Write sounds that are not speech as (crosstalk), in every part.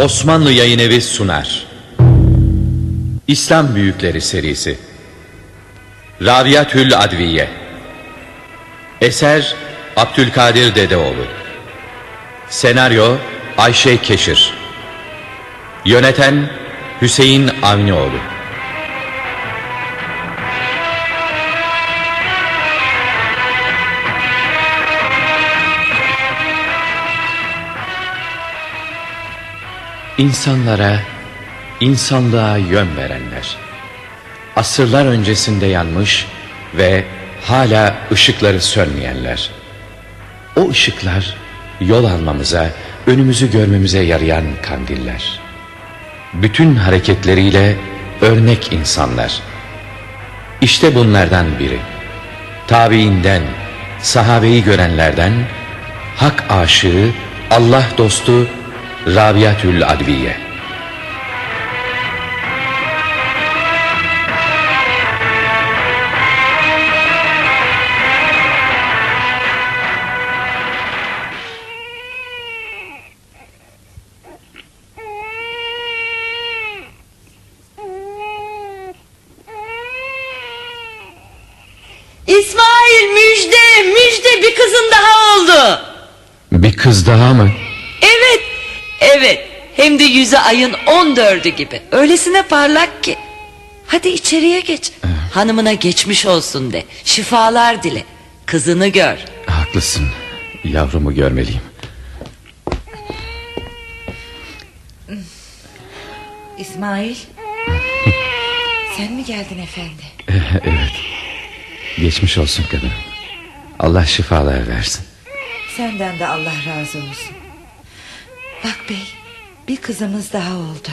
Osmanlı Yayın Evi sunar. İslam Büyükleri serisi. Rabiatül Adviye. Eser Abdülkadir Dedeoğlu. Senaryo Ayşe Keşir. Yöneten Hüseyin Avnioğlu. İnsanlara, insanlığa yön verenler. Asırlar öncesinde yanmış ve hala ışıkları sönmeyenler. O ışıklar yol almamıza, önümüzü görmemize yarayan kandiller. Bütün hareketleriyle örnek insanlar. İşte bunlardan biri. Tabiinden, sahabeyi görenlerden, hak aşığı, Allah dostu Rabiatül Adviye İsmail müjde müjde bir kızın daha oldu. Bir kız daha mı? Hem de yüzü ayın on dördü gibi öylesine parlak ki. Hadi içeriye geç hanımına geçmiş olsun de şifalar dile kızını gör. Haklısın. Yavrumu görmeliyim. İsmail (laughs) Sen mi geldin efendi evet. Geçmiş olsun kadın. Allah şifalar versin. Senden de Allah razı olsun Bak bey Bir kızımız daha oldu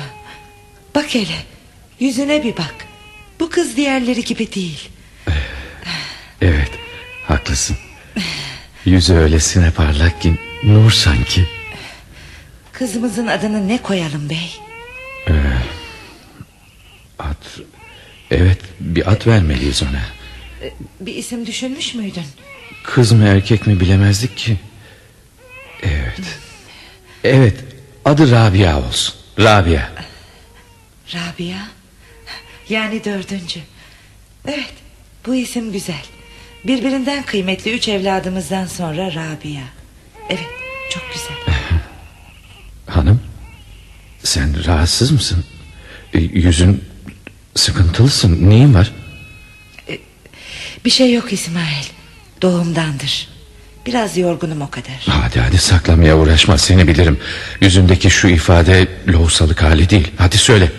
Bak hele Yüzüne bir bak Bu kız diğerleri gibi değil Evet haklısın. Yüzü öylesine parlak ki nur sanki. Kızımızın adını ne koyalım bey At. Evet bir at vermeliyiz ona. Bir isim düşünmüş müydün Kız mı erkek mi bilemezdik ki. Evet. Evet adı Rabia olsun. Rabia. Rabia Yani dördüncü Evet bu isim güzel Birbirinden kıymetli üç evladımızdan sonra Rabia Evet çok güzel (laughs) Hanım sen rahatsız mısın? E, yüzün sıkıntılısın. Neyin var? Bir şey yok İsmail Doğumdandır Biraz yorgunum o kadar Hadi hadi saklamaya uğraşma seni bilirim. Yüzündeki şu ifade lohusalık hali değil. Hadi söyle.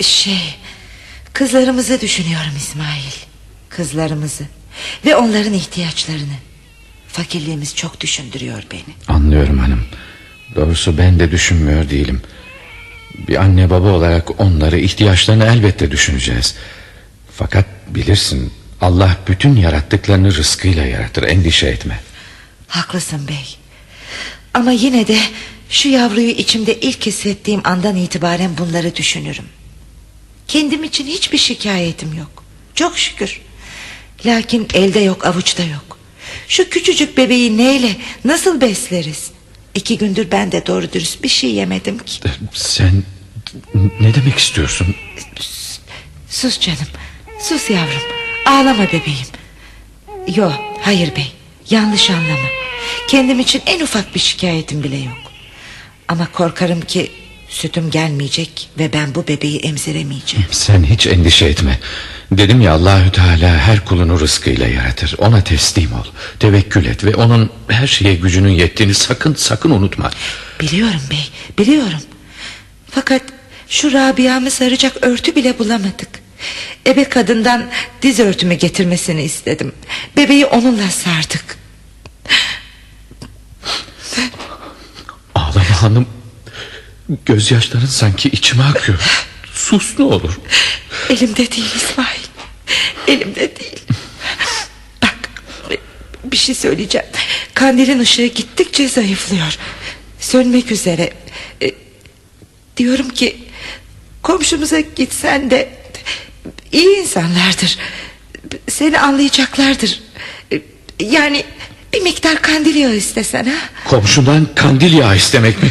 Şey Kızlarımızı düşünüyorum İsmail Kızlarımızı Ve onların ihtiyaçlarını Fakirliğimiz çok düşündürüyor beni Anlıyorum hanım. Doğrusu ben de düşünmüyor değilim. Bir anne baba olarak onları ihtiyaçlarını elbette düşüneceğiz. Fakat bilirsin Allah bütün yarattıklarını rızkıyla yaratır. Endişe etme. Haklısın bey. Ama yine de Şu yavruyu içimde ilk hissettiğim andan itibaren bunları düşünürüm. Kendim için hiçbir şikayetim yok. Çok şükür. Lakin elde yok avuçta yok. Şu küçücük bebeği neyle nasıl besleriz? İki gündür ben de doğru dürüst bir şey yemedim ki. Sen ne demek istiyorsun? Sus canım. Sus yavrum Ağlama bebeğim Yo hayır bey yanlış anlama Kendim için en ufak bir şikayetim bile yok Ama korkarım ki Sütüm gelmeyecek ve ben bu bebeği emziremeyeceğim Sen hiç endişe etme. Dedim ya Allahü Teala her kulunu rızkıyla yaratır. Ona teslim ol. Tevekkül et ve onun her şeye gücünün yettiğini sakın sakın unutma. Biliyorum bey biliyorum Fakat şu Rabia'mı saracak örtü bile bulamadık Ebe kadından diz örtümü getirmesini istedim. Bebeği onunla sardık. Ağlama hanım. Gözyaşların sanki içime akıyor. Sus ne olur. Elimde değil İsmail. Elimde değil. Bak bir şey söyleyeceğim. Kandilin ışığı gittikçe zayıflıyor. Sönmek üzere. E, Diyorum ki Komşumuza gitsen de iyi insanlardır Seni anlayacaklardır Yani Bir miktar kandil yağı istesen ha? Komşundan kandil yağı istemek mi?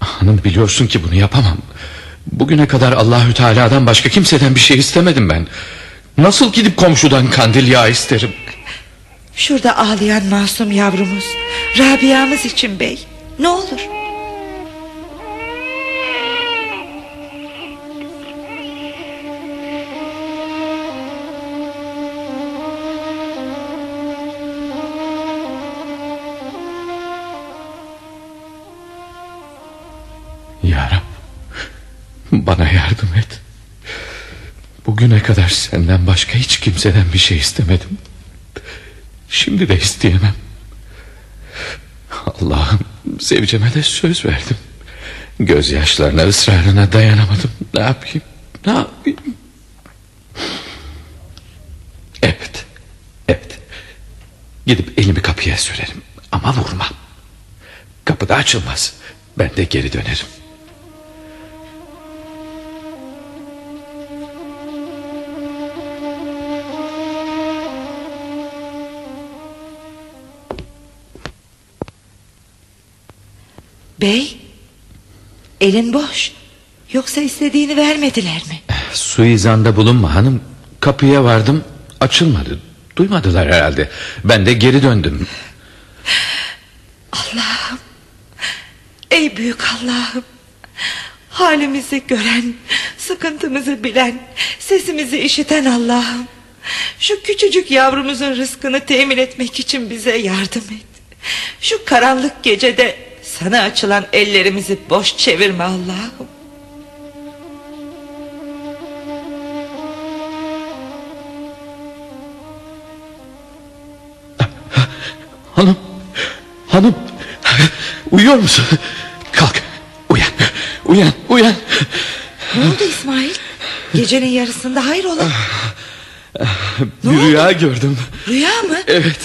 Hanım biliyorsun ki bunu yapamam. Bugüne kadar Allahü Teala'dan başka kimseden bir şey istemedim ben. Nasıl gidip komşudan kandil yağı isterim? Şurada ağlayan masum yavrumuz. Rabia'mız için bey. Ne olur. Bana yardım et. Bugüne kadar senden başka hiç kimseden bir şey istemedim. Şimdi de isteyemem. Allah'ım sevceme de söz verdim. Gözyaşlarına ısrarına dayanamadım. Ne yapayım? Ne yapayım? Evet. Evet. Gidip elimi kapıya sürerim. Ama vurmam. Kapıda açılmaz. Ben de geri dönerim. Bey. Elin boş. Yoksa istediğini vermediler mi? Suizanda bulunma hanım. Kapıya vardım açılmadı. Duymadılar herhalde. Ben de geri döndüm. Allah'ım. Ey büyük Allah'ım. Halimizi gören, sıkıntımızı bilen, sesimizi işiten Allah'ım. Şu küçücük yavrumuzun rızkını temin etmek için bize yardım et. Şu karanlık gecede sana açılan ellerimizi boş çevirme Allah'ım. Hanım. Hanım. Uyuyor musun? Kalk. Uyan. Uyan. Uyan. Ne oldu İsmail? Gecenin yarısında hayrola? Bir rüya gördüm. Rüya mı? Evet.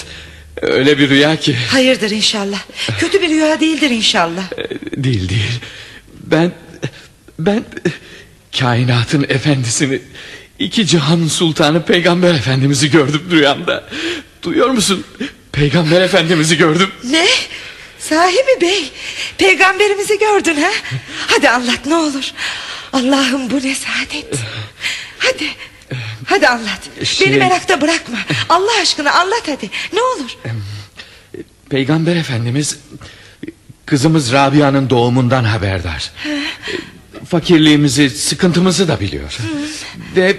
Öyle bir rüya ki. Hayırdır inşallah. Kötü bir rüya değildir inşallah. Ee, Değil değil. Ben ben kainatın efendisini iki cihan sultanı peygamber efendimizi gördüm rüyamda. Duyuyor musun? Peygamber efendimizi gördüm. Ne? Sahi mi bey? Peygamberimizi gördün ha? Hadi anlat ne olur. Allah'ım bu ne saadet. Hadi. Hadi anlat. Şey- Beni merakta bırakma. Allah aşkına anlat hadi. Ne olur. Peygamber efendimiz kızımız Rabia'nın doğumundan haberdar. Fakirliğimizi, sıkıntımızı da biliyor. Ve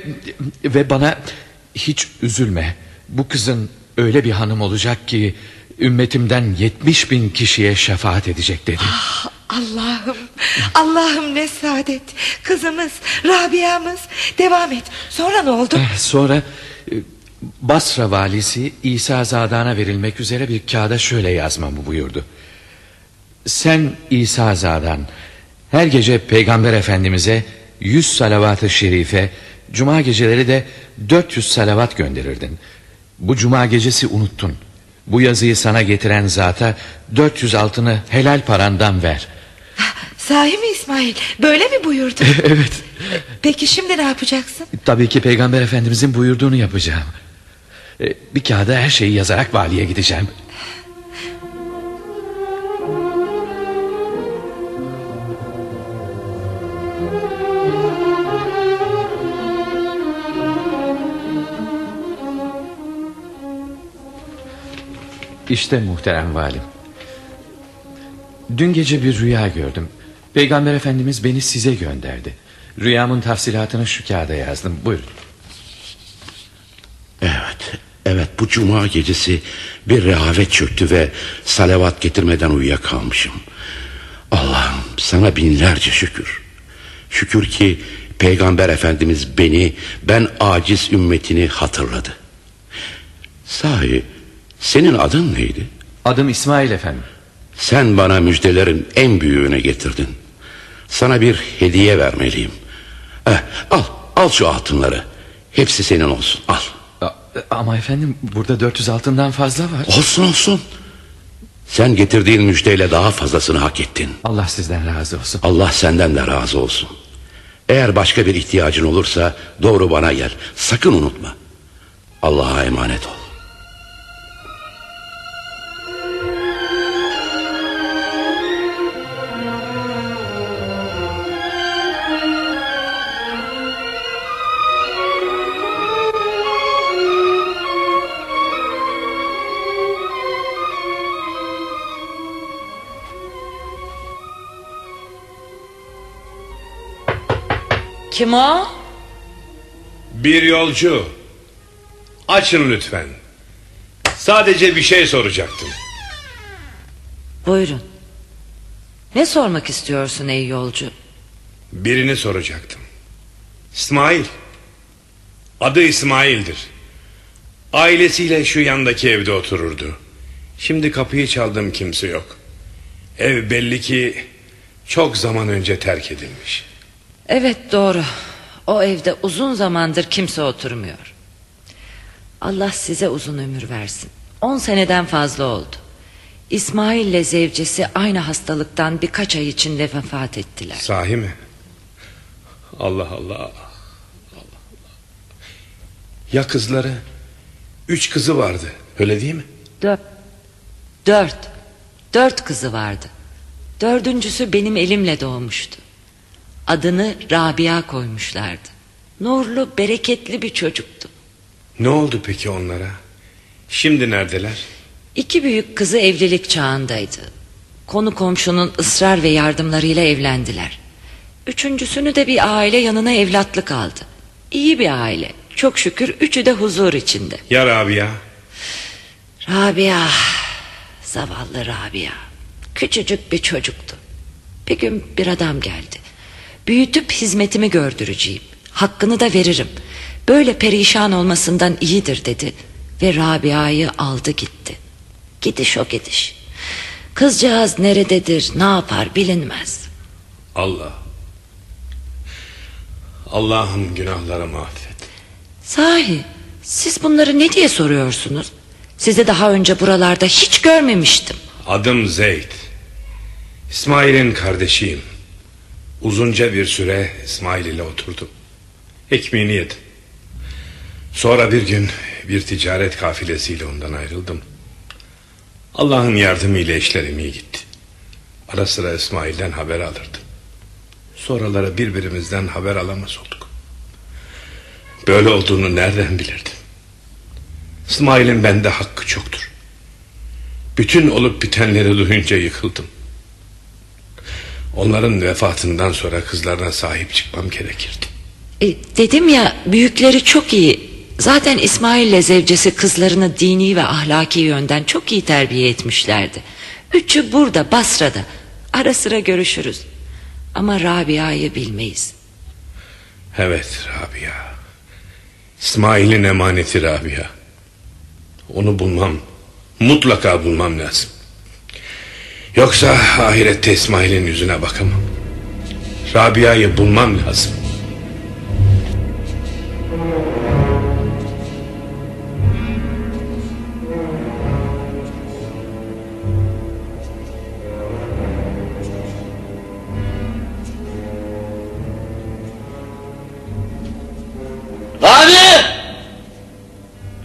ve bana hiç üzülme. Bu kızın öyle bir hanım olacak ki ümmetimden yetmiş bin kişiye şefaat edecek dedi. Ah, Allah'ım. Allah'ım ne saadet. Kızımız, Rabia'mız. Devam et. Sonra ne oldu? Sonra e, Basra valisi İsa Zadan'a verilmek üzere bir kağıda şöyle yazmamı buyurdu. Sen İsa Zadan her gece Peygamber Efendimiz'e 100 salavat-ı şerife, cuma geceleri de 400 salavat gönderirdin. Bu cuma gecesi unuttun. Bu yazıyı sana getiren zata 400 altını helal parandan ver. Sahi mi İsmail? Böyle mi buyurdu? (laughs) evet. Peki şimdi ne yapacaksın? Tabii ki Peygamber Efendimizin buyurduğunu yapacağım. E, Bir kağıda her şeyi yazarak valiye gideceğim. İşte muhterem valim. Dün gece bir rüya gördüm. Peygamber Efendimiz beni size gönderdi. Rüyamın tafsilatını şu kağıda yazdım. Buyurun. Evet, evet bu cuma gecesi bir rehavet çöktü ve salavat getirmeden uyuyakalmışım. Allah'ım sana binlerce şükür. Şükür ki Peygamber Efendimiz beni, ben aciz ümmetini hatırladı. Sahi senin adın neydi? Adım İsmail efendim. Sen bana müjdelerin en büyüğünü getirdin. Sana bir hediye vermeliyim. Eh, al, al şu altınları. Hepsi senin olsun, al. Ama efendim burada 400 altından fazla var. Olsun olsun. Sen getirdiğin müjdeyle daha fazlasını hak ettin. Allah sizden razı olsun. Allah senden de razı olsun. Eğer başka bir ihtiyacın olursa doğru bana gel. Sakın unutma. Allah'a emanet ol. Kim o? Bir yolcu. Açın lütfen. Sadece bir şey soracaktım. Buyurun. Ne sormak istiyorsun ey yolcu? Birini soracaktım. İsmail. Adı İsmail'dir. Ailesiyle şu yandaki evde otururdu. Şimdi kapıyı çaldım kimse yok. Ev belli ki çok zaman önce terk edilmiş. Evet doğru. O evde uzun zamandır kimse oturmuyor. Allah size uzun ömür versin. On seneden fazla oldu. İsmail ile zevcesi aynı hastalıktan birkaç ay içinde vefat ettiler. Sahi mi? Allah Allah. Allah Allah. Ya kızları? Üç kızı vardı. Öyle değil mi? Dört. Dört. Dört kızı vardı. Dördüncüsü benim elimle doğmuştu. Adını Rabia koymuşlardı. Nurlu, bereketli bir çocuktu. Ne oldu peki onlara? Şimdi neredeler? İki büyük kızı evlilik çağındaydı. Konu komşunun ısrar ve yardımlarıyla evlendiler. Üçüncüsünü de bir aile yanına evlatlık aldı. İyi bir aile. Çok şükür üçü de huzur içinde. Ya Rabia? Rabia, zavallı Rabia. Küçücük bir çocuktu. Bir gün bir adam geldi. Büyütüp hizmetimi gördüreceğim. Hakkını da veririm. Böyle perişan olmasından iyidir dedi. Ve Rabia'yı aldı gitti. Gidiş o gidiş. Kızcağız nerededir, ne yapar bilinmez. Allah. Allah'ım günahlarımı affet. Sahi, siz bunları ne diye soruyorsunuz? Sizi daha önce buralarda hiç görmemiştim. Adım Zeyd. İsmail'in kardeşiyim. Uzunca bir süre İsmail ile oturdum. Ekmeğini yedim. Sonra bir gün bir ticaret kafilesiyle ondan ayrıldım. Allah'ın yardımıyla işlerim iyi gitti. Ara sıra İsmail'den haber alırdım. Sonraları birbirimizden haber alamaz olduk. Böyle olduğunu nereden bilirdim? İsmail'in bende hakkı çoktur. Bütün olup bitenleri duyunca yıkıldım. Onların vefatından sonra kızlarına sahip çıkmam gerekirdi. E, dedim ya büyükleri çok iyi. Zaten İsmail ile zevcesi kızlarını dini ve ahlaki yönden çok iyi terbiye etmişlerdi. Üçü burada Basra'da. Ara sıra görüşürüz. Ama Rabia'yı bilmeyiz. Evet Rabia. İsmail'in emaneti Rabia. Onu bulmam, mutlaka bulmam lazım. Yoksa ahirette İsmail'in yüzüne bakamam. Rabia'yı bulmam lazım.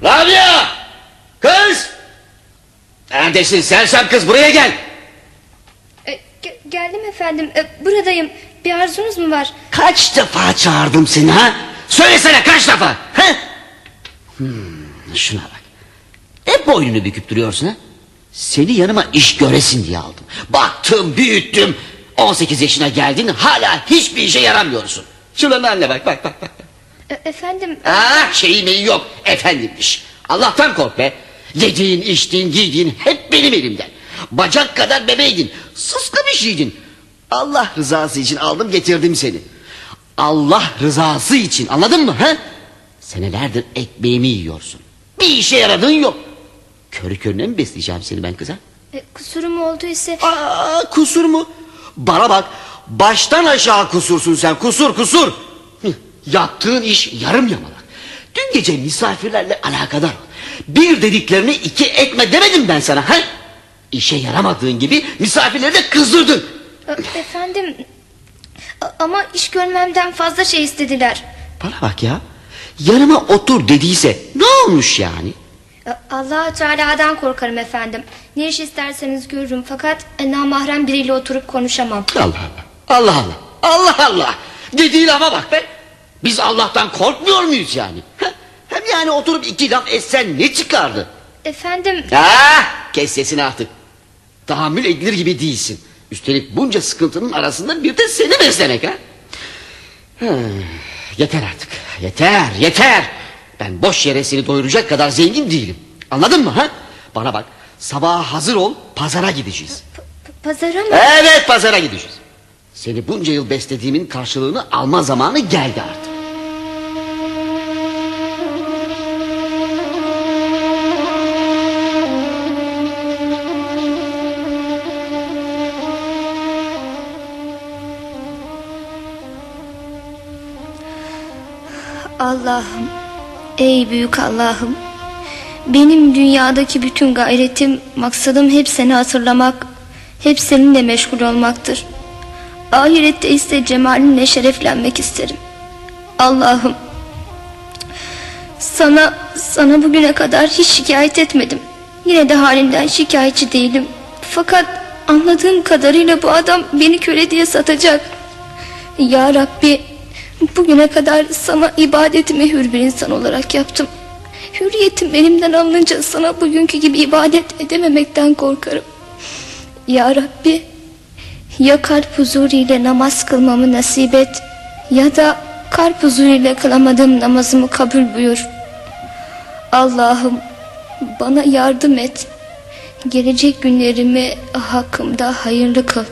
Rabia! Kız! Neredesin sersem kız buraya gel. Efendim. E, buradayım. Bir arzunuz mu var? Kaç defa çağırdım seni ha? Söylesene kaç defa? Ha? Hmm, şuna bak. Hep boynunu büküp duruyorsun ha? Seni yanıma iş göresin diye aldım. Baktım büyüttüm. 18 yaşına geldin hala hiçbir işe yaramıyorsun. Şuranın haline bak bak bak. bak. E, efendim Ah şeyi meyi yok efendimmiş. Allah'tan kork be. Yediğin, içtiğin, giydiğin hep benim elimden. Bacak kadar bebeydin. Sıska bir şeydin. Allah rızası için aldım getirdim seni. Allah rızası için anladın mı? He? Senelerdir ekmeğimi yiyorsun. Bir işe yaradığın yok. Körü körüne mi besleyeceğim seni ben kıza? e, kusurum olduysa Aa, kusur mu? Bana bak baştan aşağı kusursun sen kusur kusur. Yaptığın iş yarım yamalak. Dün gece misafirlerle alakadar ol. Bir dediklerini iki etme demedim ben sana. He? İşe yaramadığın gibi misafirleri de kızdırdın. Efendim ama iş görmemden fazla şey istediler. Bana bak ya. Yanıma otur dediyse ne olmuş yani? Allah Teala'dan korkarım efendim. Ne iş isterseniz görürüm fakat e, namahrem biriyle oturup konuşamam. Allah Allah. Allah Allah. Allah Allah. Dediği lafa bak be. Biz Allah'tan korkmuyor muyuz yani? Hem yani oturup iki laf etsen ne çıkardı? Efendim Ah, kes sesini artık. Tahammül edilir gibi değilsin. Üstelik bunca sıkıntının arasında bir de seni beslemek ha. Yeter artık. Yeter, yeter. Ben boş yere seni doyuracak kadar zengin değilim. Anladın mı ha? Bana bak. Sabaha hazır ol. Pazara gideceğiz. Pazara mı? Evet pazara gideceğiz. Seni bunca yıl beslediğimin karşılığını alma zamanı geldi artık. Allah'ım, ey büyük Allah'ım. Benim dünyadaki bütün gayretim, maksadım hep seni hatırlamak, hep seninle meşgul olmaktır. Ahirette ise cemalinle şereflenmek isterim. Allah'ım, sana, sana bugüne kadar hiç şikayet etmedim. Yine de halinden şikayetçi değilim. Fakat anladığım kadarıyla bu adam beni köle diye satacak. Ya Rabbi, bugüne kadar sana ibadetimi hür bir insan olarak yaptım. Hürriyetim elimden alınınca sana bugünkü gibi ibadet edememekten korkarım. Ya Rabbi, ya kalp huzuruyla namaz kılmamı nasip et ya da kalp huzuruyla kılamadığım namazımı kabul buyur. Allah'ım bana yardım et. Gelecek günlerimi hakkımda hayırlı kıl.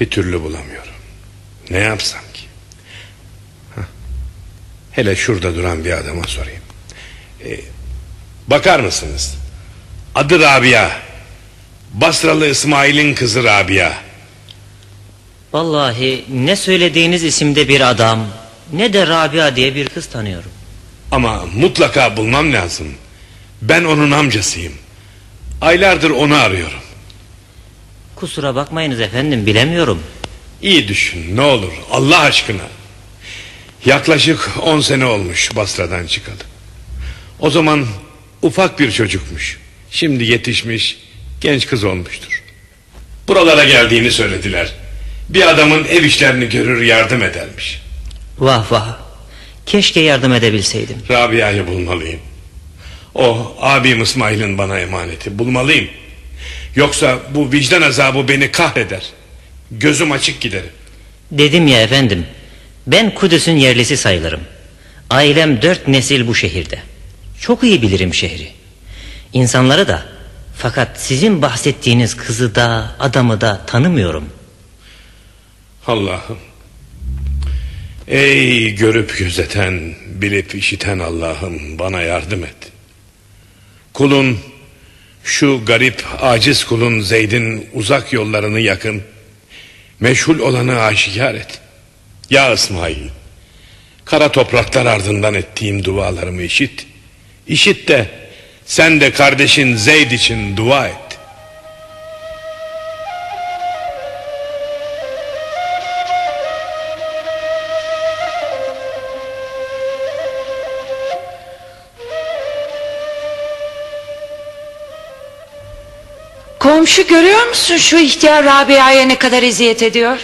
Bir türlü bulamıyorum. Ne yapsam ki? Hah. Hele şurada duran bir adama sorayım. Ee, bakar mısınız? Adı Rabia. Basralı İsmail'in kızı Rabia. Vallahi ne söylediğiniz isimde bir adam ne de Rabia diye bir kız tanıyorum. Ama mutlaka bulmam lazım. Ben onun amcasıyım. Aylardır onu arıyorum. Kusura bakmayınız efendim bilemiyorum. İyi düşün ne olur Allah aşkına. Yaklaşık on sene olmuş Basra'dan çıkalı. O zaman ufak bir çocukmuş. Şimdi yetişmiş genç kız olmuştur. Buralara geldiğini söylediler. Bir adamın ev işlerini görür yardım edermiş. Vah vah. Keşke yardım edebilseydim. Rabia'yı bulmalıyım. O abim İsmail'in bana emaneti bulmalıyım. Yoksa bu vicdan azabı beni kahreder. Gözüm açık giderim. Dedim ya efendim. Ben Kudüs'ün yerlisi sayılırım. Ailem dört nesil bu şehirde. Çok iyi bilirim şehri. İnsanları da. Fakat sizin bahsettiğiniz kızı da adamı da tanımıyorum. Allah'ım. Ey görüp gözeten, bilip işiten Allah'ım bana yardım et. Kulun, şu garip aciz kulun Zeyd'in uzak yollarını yakın, meşhul olanı aşikar et. Ya İsmail, kara topraklar ardından ettiğim dualarımı işit. İşit de sen de kardeşin Zeyd için dua et. Komşu görüyor musun şu ihtiyar Rabia'ya ne kadar eziyet ediyor?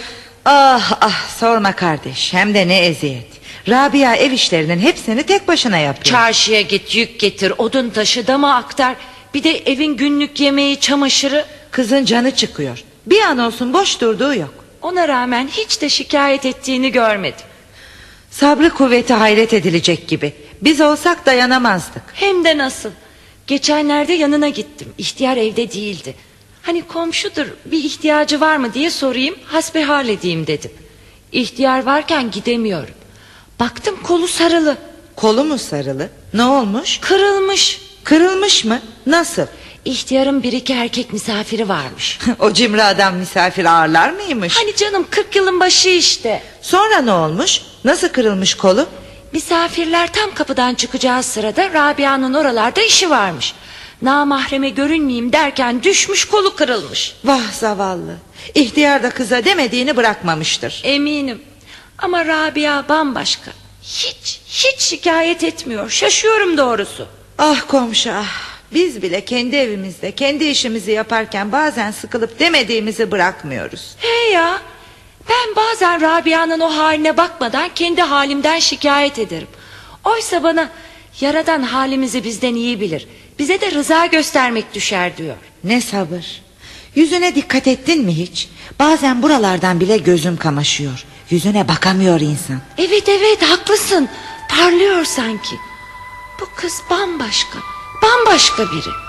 Ah ah sorma kardeş hem de ne eziyet. Rabia ev işlerinin hepsini tek başına yapıyor. Çarşıya git yük getir odun taşı dama aktar. Bir de evin günlük yemeği çamaşırı. Kızın canı çıkıyor. Bir an olsun boş durduğu yok. Ona rağmen hiç de şikayet ettiğini görmedim. Sabrı kuvveti hayret edilecek gibi. Biz olsak dayanamazdık. Hem de nasıl. Geçenlerde yanına gittim. İhtiyar evde değildi. Hani komşudur bir ihtiyacı var mı diye sorayım hasbihal edeyim dedim. İhtiyar varken gidemiyorum. Baktım kolu sarılı. Kolu mu sarılı? Ne olmuş? Kırılmış. Kırılmış mı? Nasıl? İhtiyarın bir iki erkek misafiri varmış. (laughs) o cimri adam misafir ağırlar mıymış? Hani canım 40 yılın başı işte. Sonra ne olmuş? Nasıl kırılmış kolu? Misafirler tam kapıdan çıkacağı sırada Rabia'nın oralarda işi varmış. Namahreme görünmeyeyim derken düşmüş kolu kırılmış. Vah zavallı. İhtiyar da kıza demediğini bırakmamıştır. Eminim. Ama Rabia bambaşka. Hiç, hiç şikayet etmiyor. Şaşıyorum doğrusu. Ah komşu ah. Biz bile kendi evimizde kendi işimizi yaparken bazen sıkılıp demediğimizi bırakmıyoruz. He ya ben bazen Rabia'nın o haline bakmadan kendi halimden şikayet ederim. Oysa bana yaradan halimizi bizden iyi bilir. Bize de rıza göstermek düşer diyor. Ne sabır. Yüzüne dikkat ettin mi hiç? Bazen buralardan bile gözüm kamaşıyor. Yüzüne bakamıyor insan. Evet evet haklısın. Parlıyor sanki. Bu kız bambaşka. Bambaşka biri.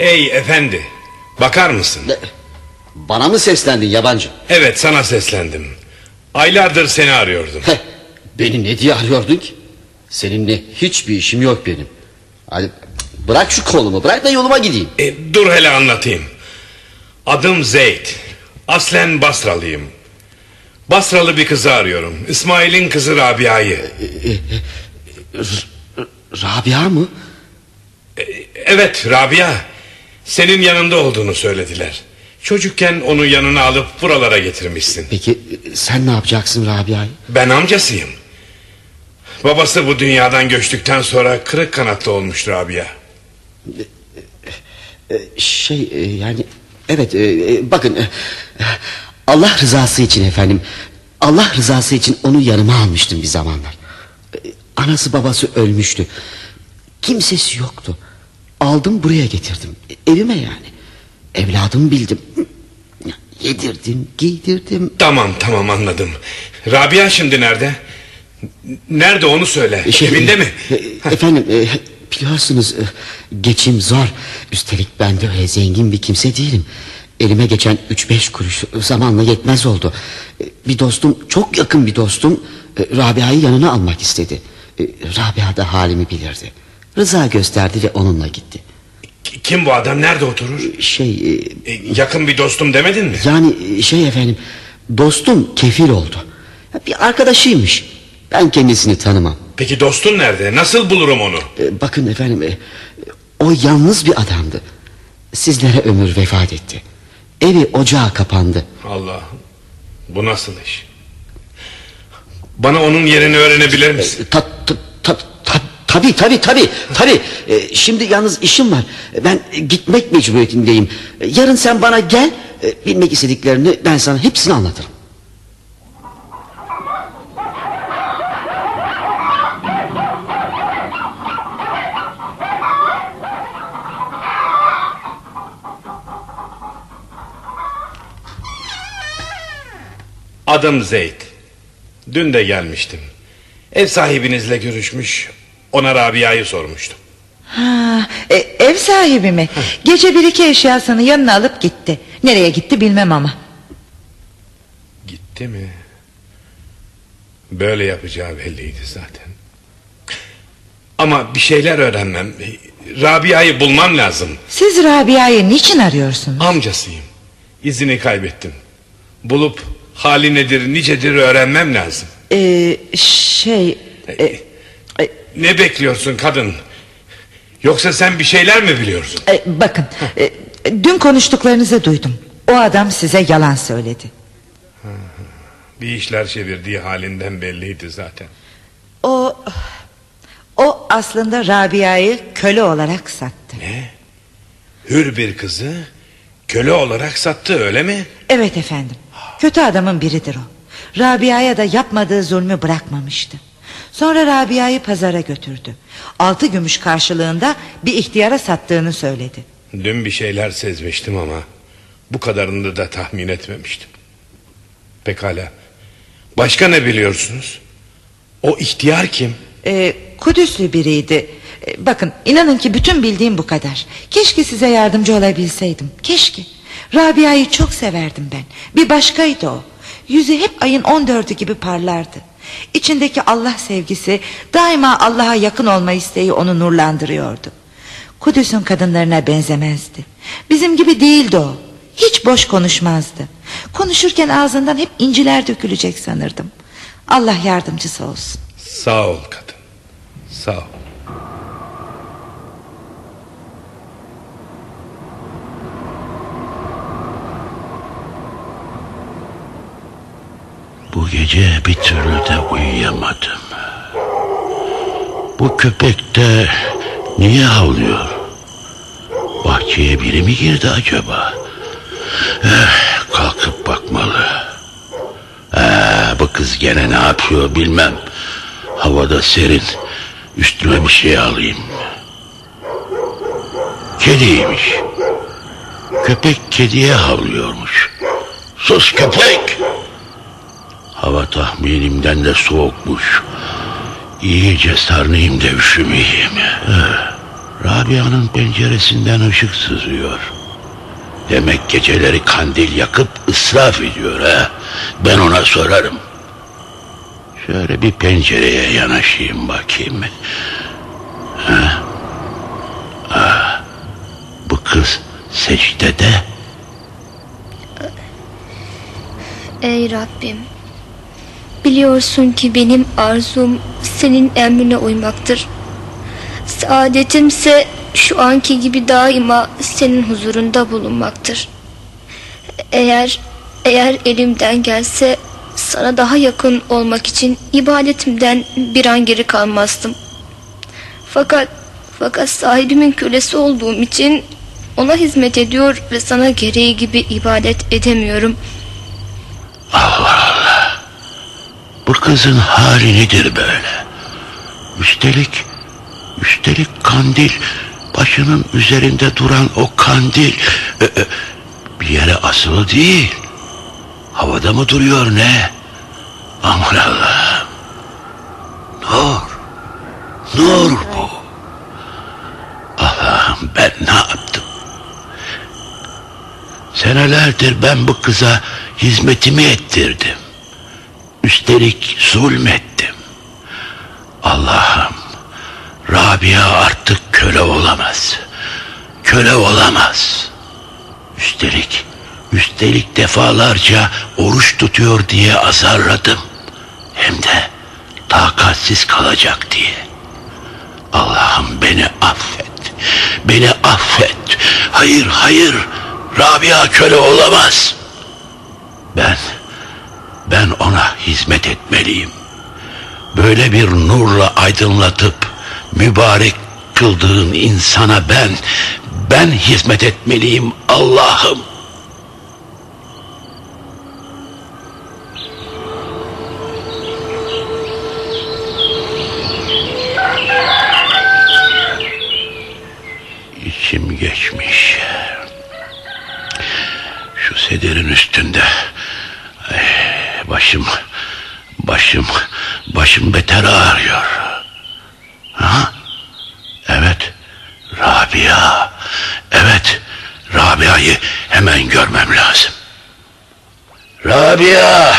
Ey efendi bakar mısın? Ne? Bana mı seslendin yabancı? Evet sana seslendim. Aylardır seni arıyordum. Heh, beni ne diye arıyordun ki? Seninle hiçbir işim yok benim. Hadi bırak şu kolumu bırak da yoluma gideyim. E, dur hele anlatayım. Adım Zeyd. Aslen Basralıyım. Basralı bir kızı arıyorum. İsmail'in kızı Rabia'yı. Rabia mı? Evet Rabia. Senin yanında olduğunu söylediler. Çocukken onu yanına alıp buralara getirmişsin. Peki sen ne yapacaksın Rabia'yı? Ben amcasıyım. Babası bu dünyadan göçtükten sonra kırık kanatlı olmuş Rabia. Ee, Şey e, yani evet e, e, bakın e, Allah rızası için efendim Allah rızası için onu yanıma almıştım bir zamanlar. E, Anası babası ölmüştü. Kimsesi yoktu. Aldım buraya getirdim. E, Evime yani. Evladım bildim. Yedirdim, giydirdim. Tamam tamam anladım. Rabia şimdi nerede? Nerede onu söyle. Şey, Evinde mi? e, Efendim e, biliyorsunuz e, geçim zor. Üstelik ben de öyle zengin bir kimse değilim. Elime geçen üç beş kuruş zamanla yetmez oldu. E, Bir dostum çok yakın bir dostum e, Rabia'yı yanına almak istedi. E, Rabia da halimi bilirdi. Rıza gösterdi ve onunla gitti. Kim bu adam nerede oturur? Şey e, E, yakın bir dostum demedin mi? yani e, şey efendim dostum kefil oldu. Bir arkadaşıymış. Ben kendisini tanımam. Peki dostun nerede? Nasıl bulurum onu? E, Bakın efendim e, o yalnız bir adamdı. Sizlere ömür vefat etti. Evi ocağı kapandı. Allah. Bu nasıl iş? Bana onun yerini öğrenebilir misin? Ta, ta, ta, ta, tabii tabii tabii tabii. E, şimdi yalnız işim var. Ben gitmek mecburiyetindeyim. Yarın sen bana gel. E, Bilmek istediklerini ben sana hepsini anlatırım. Adım Zeyd. Dün de gelmiştim. Ev sahibinizle görüşmüş. Ona Rabia'yı sormuştum. Ha, e, ev sahibi mi? Gece bir iki eşyasını yanına alıp gitti. Nereye gitti bilmem ama. Gitti mi? Böyle yapacağı belliydi zaten. Ama bir şeyler öğrenmem. Rabia'yı bulmam lazım. Siz Rabia'yı niçin arıyorsunuz? Amcasıyım. İzini kaybettim. Bulup hali nedir nicedir öğrenmem lazım. Ee, şey... e, Ne bekliyorsun kadın? Yoksa sen bir şeyler mi biliyorsun? e, bakın, e, dün konuştuklarınızı duydum. O adam size yalan söyledi. Bir işler çevirdiği halinden belliydi zaten. O... O aslında Rabia'yı köle olarak sattı. Ne? Hür bir kızı köle olarak sattı öyle mi? Evet efendim. Kötü adamın biridir o. Rabia'ya da yapmadığı zulmü bırakmamıştı. Sonra Rabia'yı pazara götürdü. Altı gümüş karşılığında bir ihtiyara sattığını söyledi. Dün bir şeyler sezmiştim ama bu kadarını da tahmin etmemiştim. Pekala. Başka ne biliyorsunuz? O ihtiyar kim? Ee, Kudüslü biriydi. Ee, bakın inanın ki bütün bildiğim bu kadar. Keşke size yardımcı olabilseydim. Keşke. Rabia'yı çok severdim ben. Bir başkaydı o. Yüzü hep ayın on dördü gibi parlardı. İçindeki Allah sevgisi daima Allah'a yakın olma isteği onu nurlandırıyordu. Kudüs'ün kadınlarına benzemezdi. Bizim gibi değildi o. Hiç boş konuşmazdı. Konuşurken ağzından hep inciler dökülecek sanırdım. Allah yardımcısı olsun. Sağ ol kadın. Sağ ol. Gece bir türlü de uyuyamadım. Bu köpek de niye havlıyor? Bahçeye biri mi girdi acaba? Eh, kalkıp bakmalı. Eh, bu kız gene ne yapıyor bilmem. Havada serin. Üstüme bir şey alayım. Kediymiş. Köpek kediye havlıyormuş. Sus köpek! Hava tahminimden de soğukmuş. İyice sarnayım da üşümeyeyim. Eh, Rabia'nın penceresinden ışık sızıyor. Demek geceleri kandil yakıp ısraf ediyor ha. Ben ona sorarım. Şöyle bir pencereye yanaşayım bakayım. Ha? Ah, bu kız secdede. Ey Rabbim. Biliyorsun ki benim arzum senin emrine uymaktır. Saadetimse şu anki gibi daima senin huzurunda bulunmaktır. Eğer eğer elimden gelse sana daha yakın olmak için ibadetimden bir an geri kalmazdım. Fakat fakat sahibimin kölesi olduğum için ona hizmet ediyor ve sana gereği gibi ibadet edemiyorum. Allah Allah. Bu kızın hali nedir böyle? Üstelik, üstelik kandil, başının üzerinde duran o kandil bir yere asılı değil. Havada mı duruyor ne? Aman Allah'ım. Nur, nur bu. Allah'ım ben ne yaptım? Senelerdir ben bu kıza hizmetimi ettirdim. Üstelik zulmettim. Allah'ım Rabia artık köle olamaz. Köle olamaz. Üstelik, üstelik defalarca oruç tutuyor diye azarladım. Hem de takatsiz kalacak diye. Allah'ım beni affet. Beni affet. Hayır, hayır. Rabia köle olamaz. Ben, ben ona hizmet etmeliyim. Böyle bir nurla aydınlatıp mübarek kıldığın insana ben, ben hizmet etmeliyim Allah'ım. İçim geçmiş. Şu sedirin üstünde. Ay, başım, başım, başım beter ağrıyor. Ha? Evet, Rabia. Evet, Rabia'yı hemen görmem lazım. Rabia!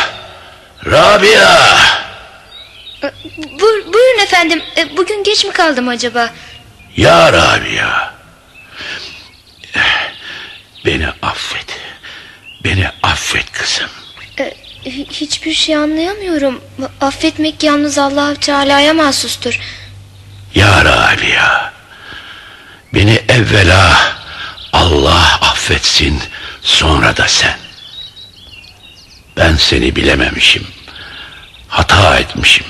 Rabia! Buyur, buyurun efendim. E, Bugün geç mi kaldım acaba? Ya Rabia! Beni affet. Beni affet kızım. E, hi- Hiçbir şey anlayamıyorum. Affetmek yalnız allah Teala'ya mahsustur. Ya Rabia. Beni evvela Allah affetsin sonra da sen. Ben seni bilememişim. Hata etmişim.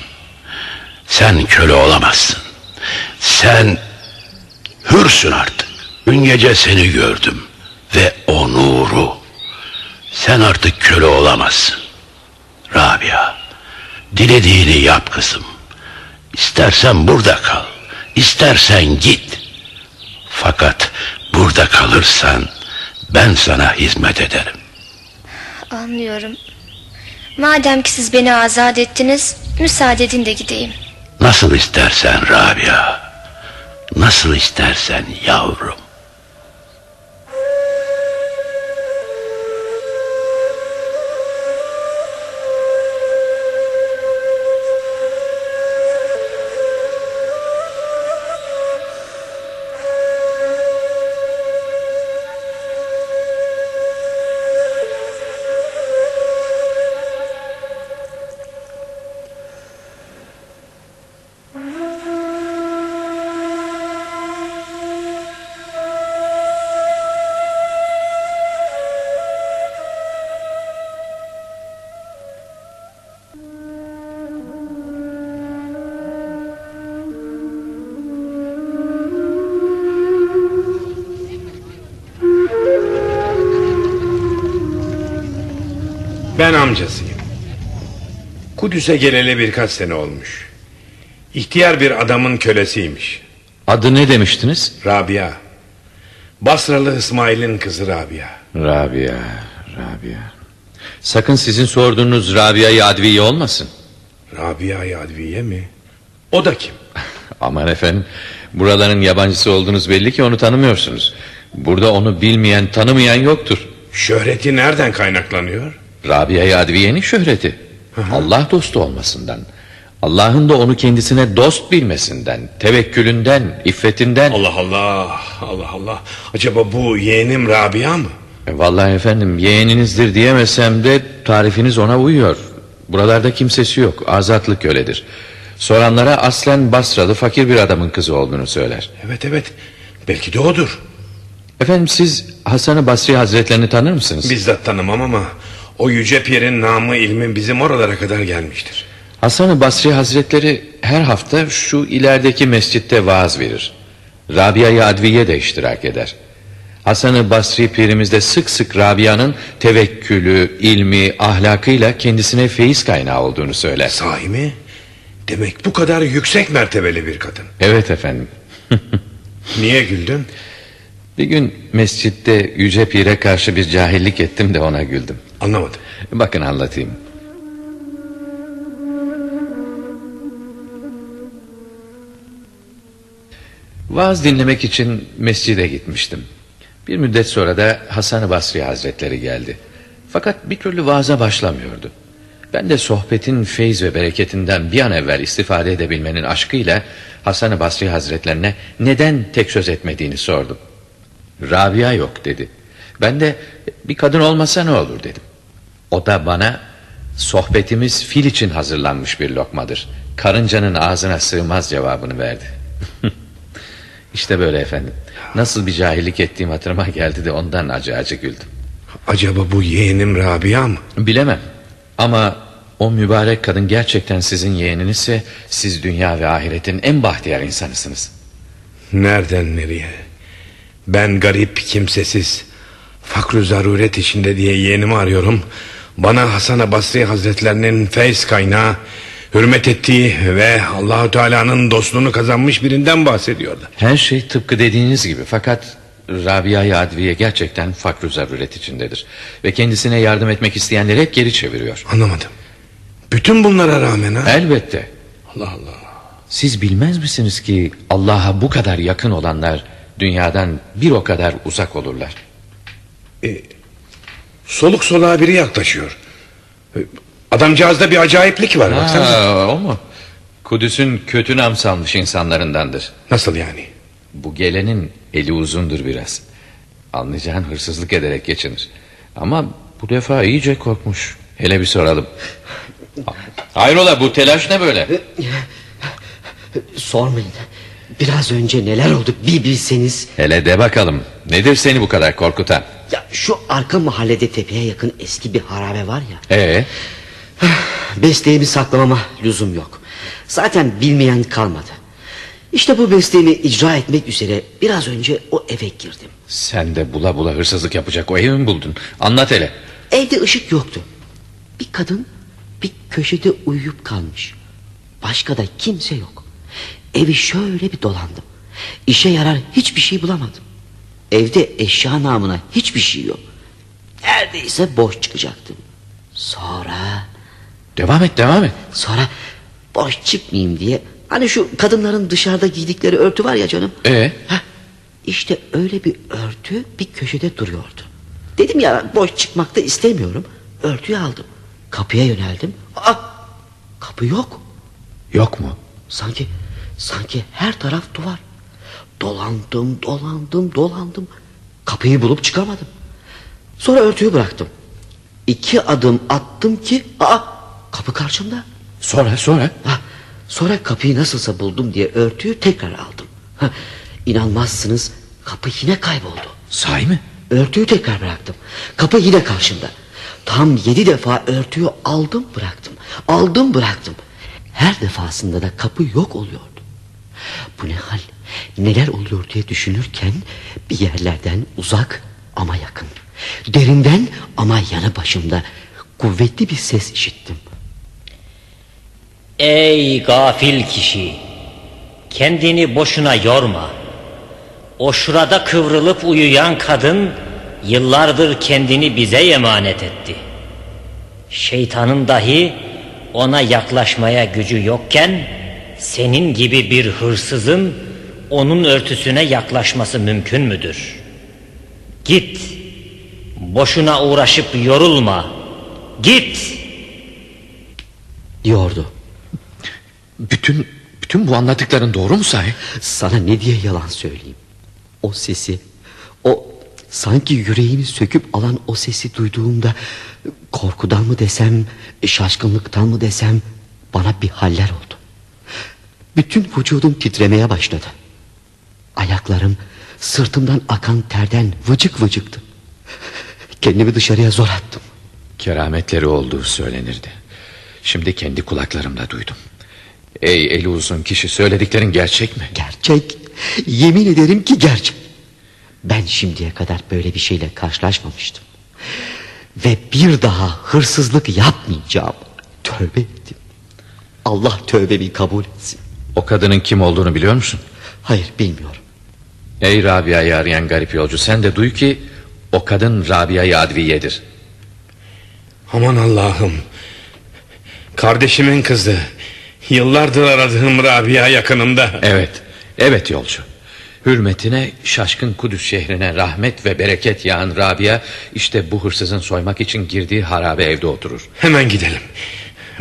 Sen köle olamazsın. Sen hürsün artık. Dün gece seni gördüm ve o nuru. Sen artık köle olamazsın. Rabia, dilediğini yap kızım. İstersen burada kal, istersen git. Fakat burada kalırsan ben sana hizmet ederim. Anlıyorum. Madem ki siz beni azat ettiniz, müsaade edin de gideyim. Nasıl istersen Rabia, nasıl istersen yavrum. Ben amcasıyım. Kudüs'e geleli birkaç sene olmuş. İhtiyar bir adamın kölesiymiş. Adı ne demiştiniz? Rabia. Basralı İsmail'in kızı Rabia. Rabia, Rabia. Sakın sizin sorduğunuz Rabia Adviye olmasın. Rabia Yadviye mi? O da kim? (laughs) Aman efendim, buraların yabancısı olduğunuz belli ki onu tanımıyorsunuz. Burada onu bilmeyen, tanımayan yoktur. Şöhreti nereden kaynaklanıyor? Rabia Adviye'nin şöhreti. Allah dostu olmasından. Allah'ın da onu kendisine dost bilmesinden, tevekkülünden, iffetinden. Allah Allah, Allah Allah. Acaba bu yeğenim Rabia mı? E, Vallahi efendim yeğeninizdir diyemesem de tarifiniz ona uyuyor. Buralarda kimsesi yok, azatlık köledir. Soranlara aslen Basralı fakir bir adamın kızı olduğunu söyler. Evet evet, belki de odur. Efendim siz Hasan-ı Basri Hazretlerini tanır mısınız? Bizzat tanımam ama o yüce pirin namı ilmin bizim oralara kadar gelmiştir. Hasan-ı Basri Hazretleri her hafta şu ilerideki mescitte vaaz verir. Rabia-i Adviye de iştirak eder. Hasan-ı Basri pirimiz de sık sık Rabia'nın tevekkülü, ilmi, ahlakıyla kendisine feyiz kaynağı olduğunu söyler. Sahi mi? Demek bu kadar yüksek mertebeli bir kadın. Evet efendim. (laughs) Niye güldün? Bir gün mescitte Yüce Pir'e karşı bir cahillik ettim de ona güldüm. Anlamadım. Bakın anlatayım. Vaaz dinlemek için mescide gitmiştim. Bir müddet sonra da Hasan-ı Basri Hazretleri geldi. Fakat bir türlü vaaza başlamıyordu. Ben de sohbetin feyz ve bereketinden bir an evvel istifade edebilmenin aşkıyla Hasan-ı Basri Hazretlerine neden tek söz etmediğini sordum. Rabia yok dedi. Ben de bir kadın olmasa ne olur dedim. O da bana sohbetimiz fil için hazırlanmış bir lokmadır. Karıncanın ağzına sığmaz cevabını verdi. (laughs) işte böyle efendim. Nasıl bir cahillik ettiğim hatırıma geldi de ondan acı acı güldüm. Acaba bu yeğenim Rabia mı? Bilemem. Ama o mübarek kadın gerçekten sizin yeğeninizse siz dünya ve ahiretin en bahtiyar insanısınız. Nereden nereye? Ben garip, kimsesiz, fakr zaruret içinde diye yeğenimi arıyorum. Bana Hasan-ı Basri Hazretlerinin feyz kaynağı, hürmet ettiği ve Allahu Teala'nın dostluğunu kazanmış birinden bahsediyordu. Her şey tıpkı dediğiniz gibi fakat Rabia-i Adviye gerçekten fakr zaruret içindedir. Ve kendisine yardım etmek isteyenleri hep geri çeviriyor. Anlamadım. Bütün bunlara rağmen ha? Elbette. Allah Allah. Siz bilmez misiniz ki Allah'a bu kadar yakın olanlar dünyadan bir o kadar uzak olurlar. Soluk soluğa biri yaklaşıyor. E, Adamcağızda bir acayiplik var. Ha, o mu? Kudüs'ün kötü nam salmış insanlarındandır. Nasıl yani? Bu gelenin eli uzundur biraz. Anlayacağın hırsızlık ederek geçinir. Ama bu defa iyice korkmuş. Hele bir soralım. Hayrola bu telaş ne böyle? Sormayın. Biraz önce neler oldu bir bilseniz. Hele de bakalım. Nedir seni bu kadar korkutan? Ya şu arka mahallede tepeye yakın eski bir harabe var ya. Ee, Besteğimi saklamama lüzum yok. Zaten bilmeyen kalmadı. İşte bu besteğimi icra etmek üzere biraz önce o eve girdim. sen de bula bula hırsızlık yapacak o evi mi buldun? Anlat hele. Evde ışık yoktu. Bir kadın bir köşede uyuyup kalmış. Başka da kimse yok. Evi şöyle bir dolandım. İşe yarar hiçbir şey bulamadım. Evde eşya namına hiçbir şey yok. Neredeyse boş çıkacaktım. Sonra Devam et devam et. sonra boş çıkmayayım diye hani şu kadınların dışarıda giydikleri örtü var ya canım. Ee? Heh, işte öyle bir örtü bir köşede duruyordu. Dedim ya boş çıkmak da istemiyorum. Örtüyü aldım. Kapıya yöneldim. Aa, kapı yok. Yok mu? Sanki sanki her taraf duvar. Dolandım, dolandım, dolandım. Kapıyı bulup çıkamadım. Sonra örtüyü bıraktım. İki adım attım ki aa kapı karşımda. Sonra sonra. Ha, sonra kapıyı nasılsa buldum diye örtüyü tekrar aldım. Ha, inanmazsınız kapı yine kayboldu. Sahi mi? Örtüyü tekrar bıraktım. Kapı yine karşımda. Tam yedi defa örtüyü aldım bıraktım. Aldım bıraktım. Her defasında da kapı yok oluyordu. Bu ne hal? Neler oluyor diye düşünürken bir yerlerden uzak ama yakın. Derinden ama yanı başımda kuvvetli bir ses işittim. Ey gafil kişi! Kendini boşuna yorma. O şurada kıvrılıp uyuyan kadın yıllardır kendini bize emanet etti. Şeytanın dahi ona yaklaşmaya gücü yokken senin gibi bir hırsızın onun örtüsüne yaklaşması mümkün müdür? Git. Boşuna uğraşıp yorulma. Git. Diyordu. Bütün bütün bu anlattıkların doğru mu sahi? Sana ne diye yalan söyleyeyim? O sesi, o sanki yüreğimi söküp alan o sesi duyduğumda korkudan mı desem, şaşkınlıktan mı desem bana bir haller oldu. Bütün vücudum titremeye başladı. Ayaklarım sırtımdan akan terden vıcık vıcıktı. Kendimi dışarıya zor attım. Kerametleri olduğu söylenirdi. Şimdi kendi kulaklarımla duydum. Ey eli uzun kişi söylediklerin gerçek mi? Gerçek. Yemin ederim ki gerçek. Ben şimdiye kadar böyle bir şeyle karşılaşmamıştım. Ve bir daha hırsızlık yapmayacağım. Tövbe ettim. Allah tövbemi kabul etsin. O kadının kim olduğunu biliyor musun? Hayır bilmiyorum. Ey Rabia'yı arayan garip yolcu sen de duy ki o kadın Rabia-i Adviye'dir. Aman Allah'ım. Kardeşimin kızı. Yıllardır aradığım Rabia yakınımda. Evet, evet yolcu. Hürmetine şaşkın Kudüs şehrine rahmet ve bereket yağan Rabia... ...işte bu hırsızın soymak için girdiği harabe evde oturur. Hemen gidelim.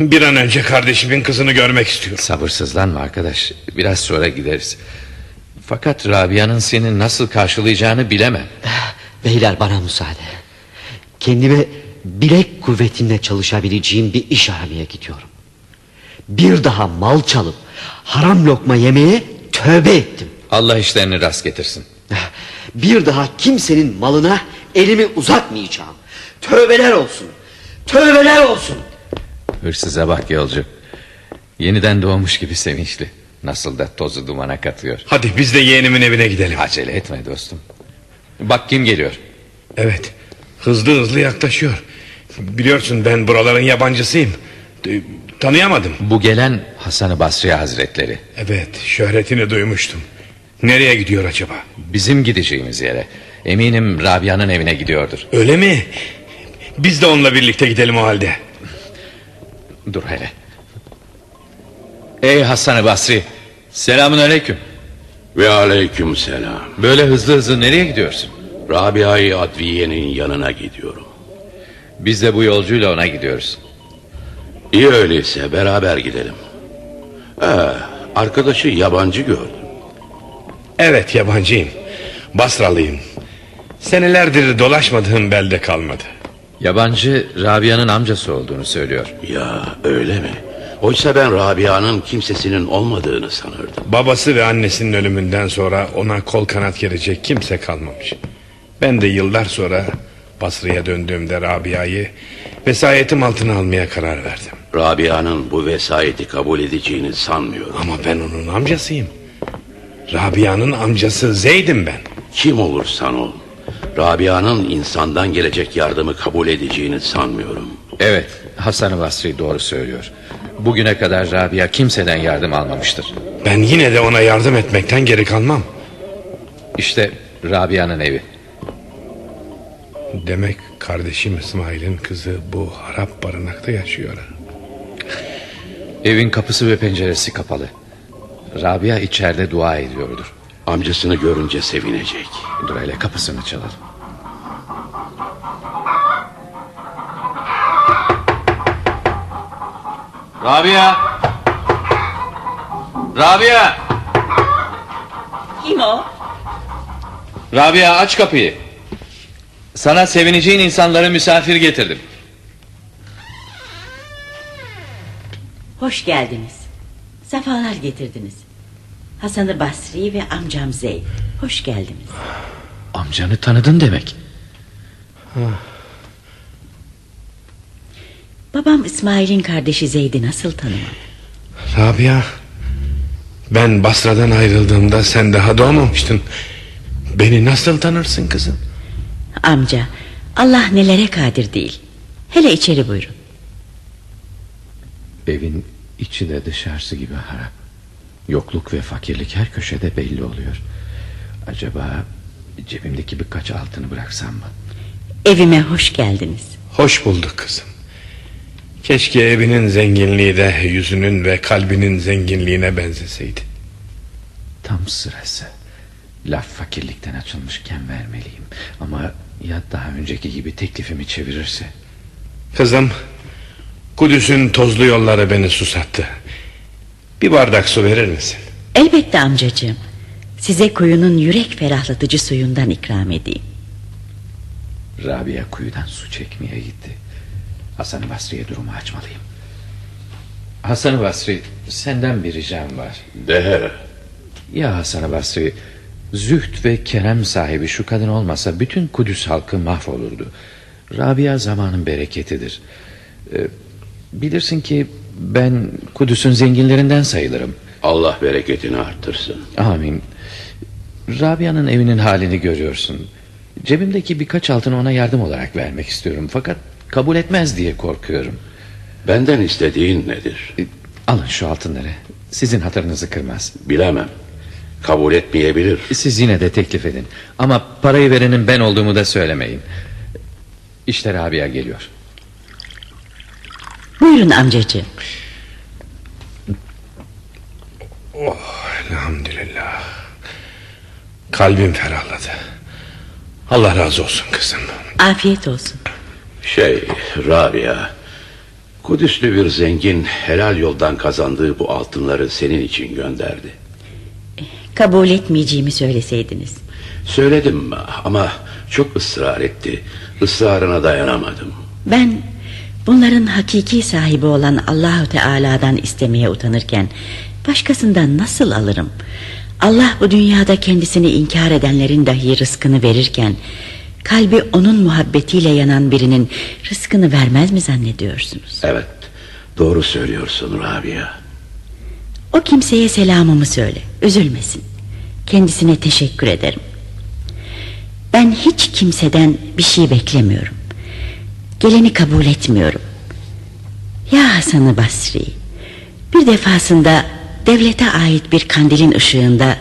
Bir an önce kardeşimin kızını görmek istiyorum. Sabırsızlanma arkadaş. Biraz sonra gideriz. Fakat Rabia'nın seni nasıl karşılayacağını bilemem. Beyler bana müsaade. Kendime bilek kuvvetimle çalışabileceğim bir iş aramaya gidiyorum. Bir daha mal çalıp haram lokma yemeye tövbe ettim. Allah işlerini rast getirsin. Bir daha kimsenin malına elimi uzatmayacağım. Tövbeler olsun. Tövbeler olsun. Hırsıza bak yolcu. Yeniden doğmuş gibi sevinçli. Nasıl da tozu dumana katıyor. Hadi biz de yeğenimin evine gidelim. Acele etme dostum. Bak kim geliyor. Evet. Hızlı hızlı yaklaşıyor. Biliyorsun ben buraların yabancısıyım. Tanıyamadım. Bu gelen Hasan-ı Basri Hazretleri. Evet şöhretini duymuştum. Nereye gidiyor acaba? Bizim gideceğimiz yere. Eminim Rabia'nın evine gidiyordur. Öyle mi? Biz de onunla birlikte gidelim o halde. Dur hele. Ey Hasan-ı Basri. Selamun aleyküm. Ve aleyküm selam. Böyle hızlı hızlı nereye gidiyorsun? Rabia-i Adviye'nin yanına gidiyorum. Biz de bu yolcuyla ona gidiyoruz. İyi öyleyse beraber gidelim. Ee, arkadaşı yabancı gördüm. Evet yabancıyım. Basralıyım. Senelerdir dolaşmadığım belde kalmadı. Yabancı Rabia'nın amcası olduğunu söylüyor. Ya öyle mi? Oysa ben Rabia'nın kimsesinin olmadığını sanırdım. Babası ve annesinin ölümünden sonra ona kol kanat gelecek kimse kalmamış. Ben de yıllar sonra Basra'ya döndüğümde Rabia'yı vesayetim altına almaya karar verdim. Rabia'nın bu vesayeti kabul edeceğini sanmıyorum. Ama ben onun amcasıyım. Rabia'nın amcası Zeyd'im ben. Kim olursan ol. Rabia'nın insandan gelecek yardımı kabul edeceğini sanmıyorum. Evet Hasan-ı Basri doğru söylüyor. Bugüne kadar Rabia kimseden yardım almamıştır. Ben yine de ona yardım etmekten geri kalmam. İşte Rabia'nın evi. Demek kardeşim İsmail'in kızı bu harap barınakta yaşıyor. Evin kapısı ve penceresi kapalı. Rabia içeride dua ediyordur. Amcasını görünce sevinecek. Dur hele kapısını çalalım. Rabia! Rabia! Kim o? Rabia aç kapıyı. Sana sevineceğin insanları misafir getirdim. Hoş geldiniz. Sefalar getirdiniz. Hasan-ı Basri ve amcam Zeyd. Hoş geldiniz. Amcanı tanıdın demek. Babam İsmail'in kardeşi Zeyd'i nasıl tanımam? Rabia ben Basra'dan ayrıldığımda sen daha doğmamıştın. Beni nasıl tanırsın kızım? Amca Allah nelere kadir değil. Hele içeri buyurun. Evin içi de dışarısı gibi harap. Yokluk ve fakirlik her köşede belli oluyor. Acaba cebimdeki birkaç altını bıraksam mı? Evime hoş geldiniz. Hoş bulduk kızım. Keşke evinin zenginliği de yüzünün ve kalbinin zenginliğine benzeseydi. Tam sırası. Laf fakirlikten açılmışken vermeliyim. Ama ya daha önceki gibi teklifimi çevirirse? Kızım, Kudüs'ün tozlu yolları beni susattı. Bir bardak su verir misin? Elbette amcacığım. Size kuyunun yürek ferahlatıcı suyundan ikram edeyim. Rabia kuyudan su çekmeye gitti. Hasan Basri'ye durumu açmalıyım. Hasan Basri senden bir ricam var. De. Ya Hasan Basri züht ve kerem sahibi şu kadın olmasa bütün Kudüs halkı mahvolurdu. Rabia zamanın bereketidir. Ee, bilirsin ki ben Kudüs'ün zenginlerinden sayılırım. Allah bereketini arttırsın. Amin. Rabia'nın evinin halini görüyorsun. Cebimdeki birkaç altını ona yardım olarak vermek istiyorum. Fakat kabul etmez diye korkuyorum. Benden istediğin nedir? E, alın şu altınları. Sizin hatırınızı kırmaz. Bilemem. Kabul etmeyebilir. Siz yine de teklif edin. Ama parayı verenin ben olduğumu da söylemeyin. İşte Rabia geliyor. Buyurun amcacığım. Oh, elhamdülillah. Kalbim ferahladı. Allah razı olsun kızım. Afiyet olsun. Şey Rabia Kudüslü bir zengin helal yoldan kazandığı bu altınları senin için gönderdi. Kabul etmeyeceğimi söyleseydiniz. Söyledim ama çok ısrar etti. Israrına dayanamadım. Ben bunların hakiki sahibi olan Allahu Teala'dan istemeye utanırken başkasından nasıl alırım? Allah bu dünyada kendisini inkar edenlerin dahi rızkını verirken kalbi onun muhabbetiyle yanan birinin rızkını vermez mi zannediyorsunuz? Evet doğru söylüyorsun Rabia. O kimseye selamımı söyle üzülmesin. Kendisine teşekkür ederim. Ben hiç kimseden bir şey beklemiyorum. Geleni kabul etmiyorum. Ya Hasan-ı Basri bir defasında devlete ait bir kandilin ışığında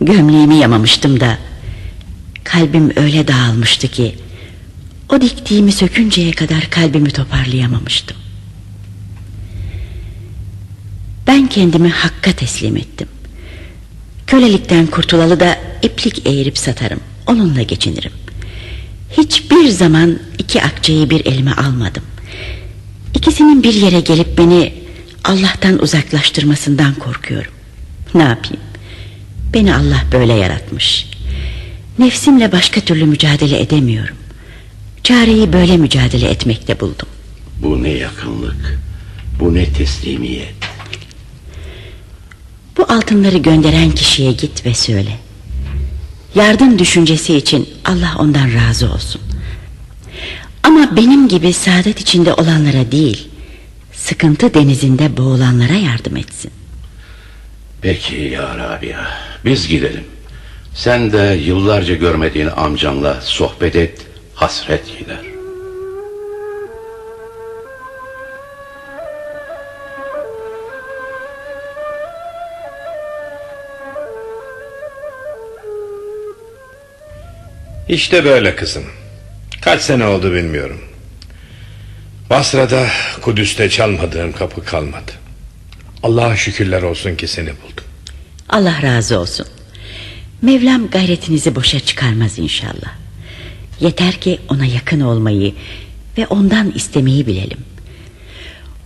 gömleğimi yamamıştım da kalbim öyle dağılmıştı ki o diktiğimi sökünceye kadar kalbimi toparlayamamıştım. Ben kendimi hakka teslim ettim. Kölelikten kurtulalı da iplik eğirip satarım. Onunla geçinirim. Hiçbir zaman iki akçeyi bir elime almadım. İkisinin bir yere gelip beni Allah'tan uzaklaştırmasından korkuyorum. Ne yapayım? Beni Allah böyle yaratmış. Nefsimle başka türlü mücadele edemiyorum. Çareyi böyle mücadele etmekte buldum. Bu ne yakınlık, bu ne teslimiyet. Bu altınları gönderen kişiye git ve söyle. Yardım düşüncesi için Allah ondan razı olsun. Ama benim gibi saadet içinde olanlara değil, sıkıntı denizinde boğulanlara yardım etsin. Peki ya Rabia, biz gidelim. Sen de yıllarca görmediğin amcanla sohbet et, hasret gider. İşte böyle kızım. Kaç sene oldu bilmiyorum. Basra'da Kudüs'te çalmadığım kapı kalmadı. Allah'a şükürler olsun ki seni buldum. Allah razı olsun. Mevlam gayretinizi boşa çıkarmaz inşallah. Yeter ki ona yakın olmayı ve ondan istemeyi bilelim.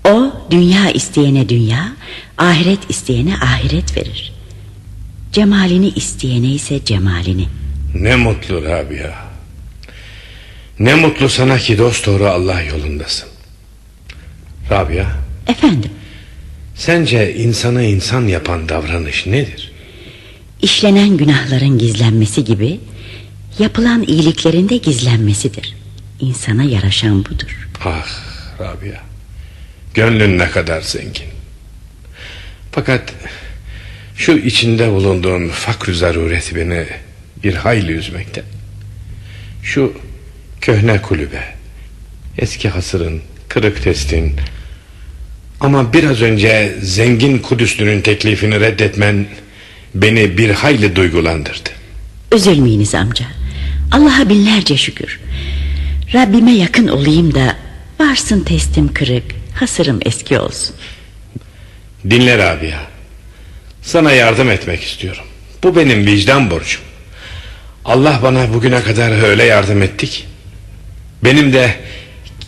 O dünya isteyene dünya, ahiret isteyene ahiret verir. Cemalini isteyene ise cemalini. Ne mutlu Rabia. Ne mutlu sana ki dost doğru Allah yolundasın. Rabia. Efendim. Sence insanı insan yapan davranış nedir? İşlenen günahların gizlenmesi gibi yapılan iyiliklerin de gizlenmesidir. İnsana yaraşan budur. Ah Rabia. Gönlün ne kadar zengin. Fakat şu içinde bulunduğun fakrü zarureti beni bir hayli üzmekte. Şu köhne kulübe Eski hasırın, kırık testin. Ama biraz önce zengin Kudüslünün teklifini reddetmen beni bir hayli duygulandırdı. Üzülmeyiniz amca. Allah'a binlerce şükür. Rabbime yakın olayım da varsın testim kırık, hasırım eski olsun. Dinle Rabia. Sana yardım etmek istiyorum. Bu benim vicdan borcum. Allah bana bugüne kadar öyle yardım ettik. Benim de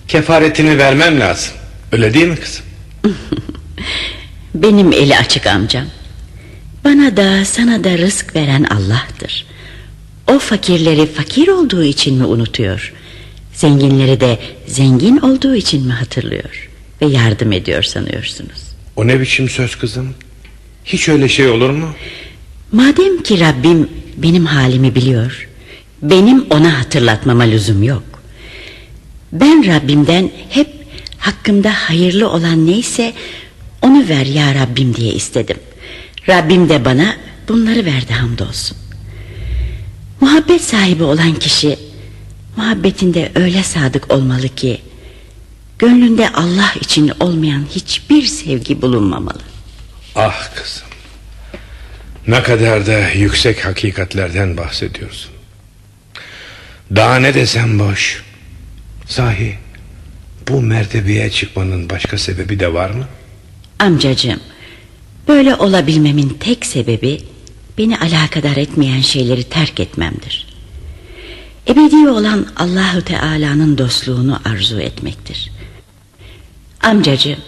kefaretini vermem lazım. Öyle değil mi kızım? (laughs) Benim eli açık amcam. Bana da sana da rızk veren Allah'tır. O fakirleri fakir olduğu için mi unutuyor? Zenginleri de zengin olduğu için mi hatırlıyor? Ve yardım ediyor sanıyorsunuz? O ne biçim söz kızım? Hiç öyle şey olur mu? Madem ki Rabbim benim halimi biliyor Benim ona hatırlatmama lüzum yok Ben Rabbimden hep hakkımda hayırlı olan neyse Onu ver ya Rabbim diye istedim Rabbim de bana bunları verdi hamdolsun. Muhabbet sahibi olan kişi Muhabbetinde öyle sadık olmalı ki Gönlünde Allah için olmayan hiçbir sevgi bulunmamalı. Ah kızım Ne kadar da yüksek hakikatlerden bahsediyorsun. Daha ne desem boş. Sahi Bu mertebeye çıkmanın başka sebebi de var mı? Amcacığım Böyle olabilmemin tek sebebi Beni alakadar etmeyen şeyleri terk etmemdir. Ebedi olan Allahu Teala'nın dostluğunu arzu etmektir. Amcacığım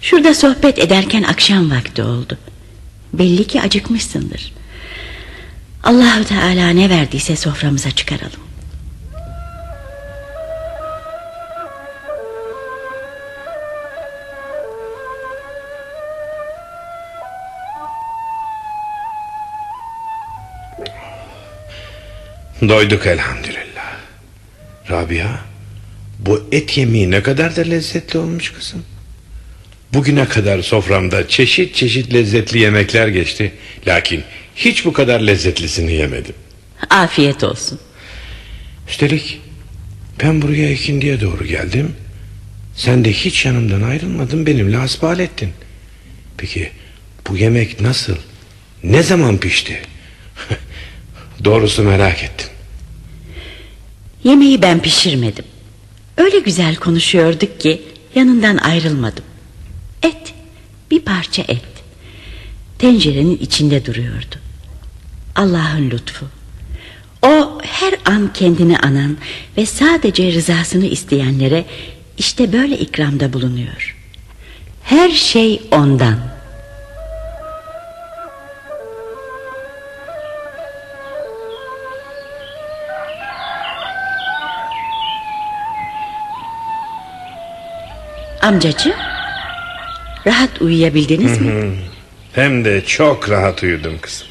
Şurada sohbet ederken akşam vakti oldu. Belli ki acıkmışsındır. Allahu Teala ne verdiyse soframıza çıkaralım Doyduk elhamdülillah. Rabia Bu et yemeği ne kadar da lezzetli olmuş kızım. Bugüne kadar soframda çeşit çeşit lezzetli yemekler geçti. Lakin hiç bu kadar lezzetlisini yemedim. Afiyet olsun. Üstelik ben buraya ikindiye doğru geldim. Sen de hiç yanımdan ayrılmadın benimle hasbihal ettin. Peki bu yemek nasıl? Ne zaman pişti? (laughs) Doğrusu merak ettim Yemeği ben pişirmedim. Öyle güzel konuşuyorduk ki Yanından ayrılmadım. Et bir parça et. Tencerenin içinde duruyordu. Allah'ın lütfu. O her an kendini anan Ve sadece rızasını isteyenlere işte böyle ikramda bulunuyor. Her şey ondan Amcacığım Rahat uyuyabildiniz mi? Hem de çok rahat uyudum kızım.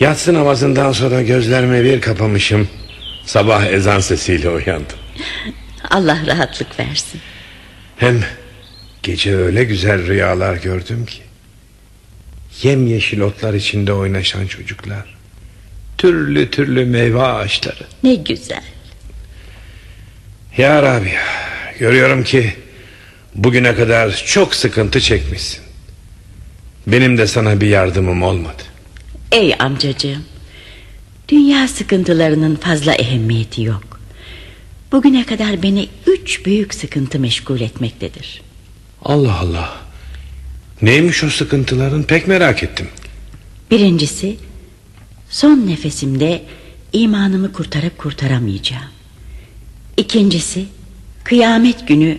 Yatsı namazından sonra gözlerimi bir kapamışım. Sabah ezan sesiyle uyandım. Allah rahatlık versin. Hem gece öyle güzel rüyalar gördüm ki Yemyeşil otlar içinde oynaşan çocuklar Türlü türlü meyve ağaçları. Ne güzel. Ya Rabbi Görüyorum ki Bugüne kadar çok sıkıntı çekmişsin. Benim de sana bir yardımım olmadı. Ey amcacığım Dünya sıkıntılarının fazla ehemmiyeti yok. Bugüne kadar beni üç büyük sıkıntı meşgul etmektedir. Allah Allah. Neymiş o sıkıntıların? Pek merak ettim. Birincisi Son nefesimde imanımı kurtarıp kurtaramayacağım. İkincisi Kıyamet günü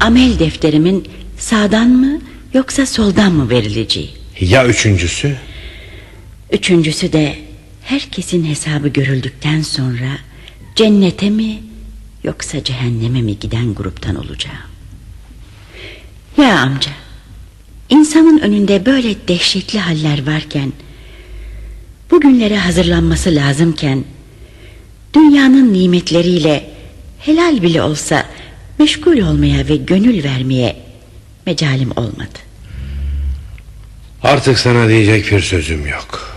amel defterimin sağdan mı yoksa soldan mı verileceği. Ya üçüncüsü? Üçüncüsü de herkesin hesabı görüldükten sonra cennete mi yoksa cehenneme mi giden gruptan olacağım. Ya amca insanın önünde böyle dehşetli haller varken bugünlere hazırlanması lazımken dünyanın nimetleriyle helal bile olsa meşgul olmaya ve gönül vermeye mecalim olmadı. Artık sana diyecek bir sözüm yok.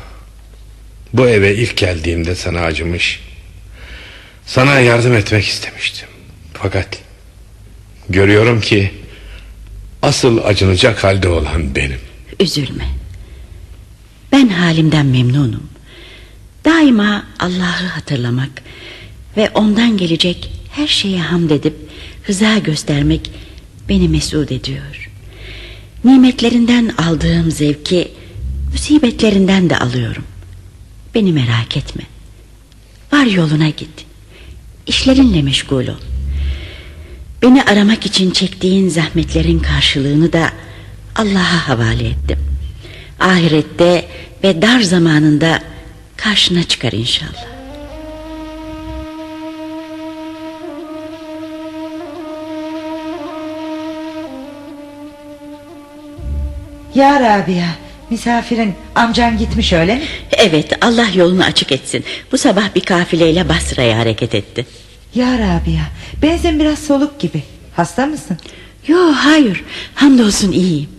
Bu eve ilk geldiğimde sana acımış. Sana yardım etmek istemiştim. Fakat görüyorum ki asıl acınacak halde olan benim. Üzülme. Ben halimden memnunum. Daima Allah'ı hatırlamak ve ondan gelecek her şeye hamd edip rıza göstermek beni mesut ediyor. Nimetlerinden aldığım zevki musibetlerinden de alıyorum. Beni merak etme. Var yoluna git. İşlerinle meşgul ol. Beni aramak için çektiğin zahmetlerin karşılığını da Allah'a havale ettim. Ahirette ve dar zamanında karşına çıkar inşallah. Ya Rabia misafirin amcan gitmiş öyle mi? Evet Allah yolunu açık etsin. Bu sabah bir kafileyle Basra'ya hareket etti. Ya Rabia benzin biraz soluk gibi. Hasta mısın? Yo hayır hamdolsun iyiyim.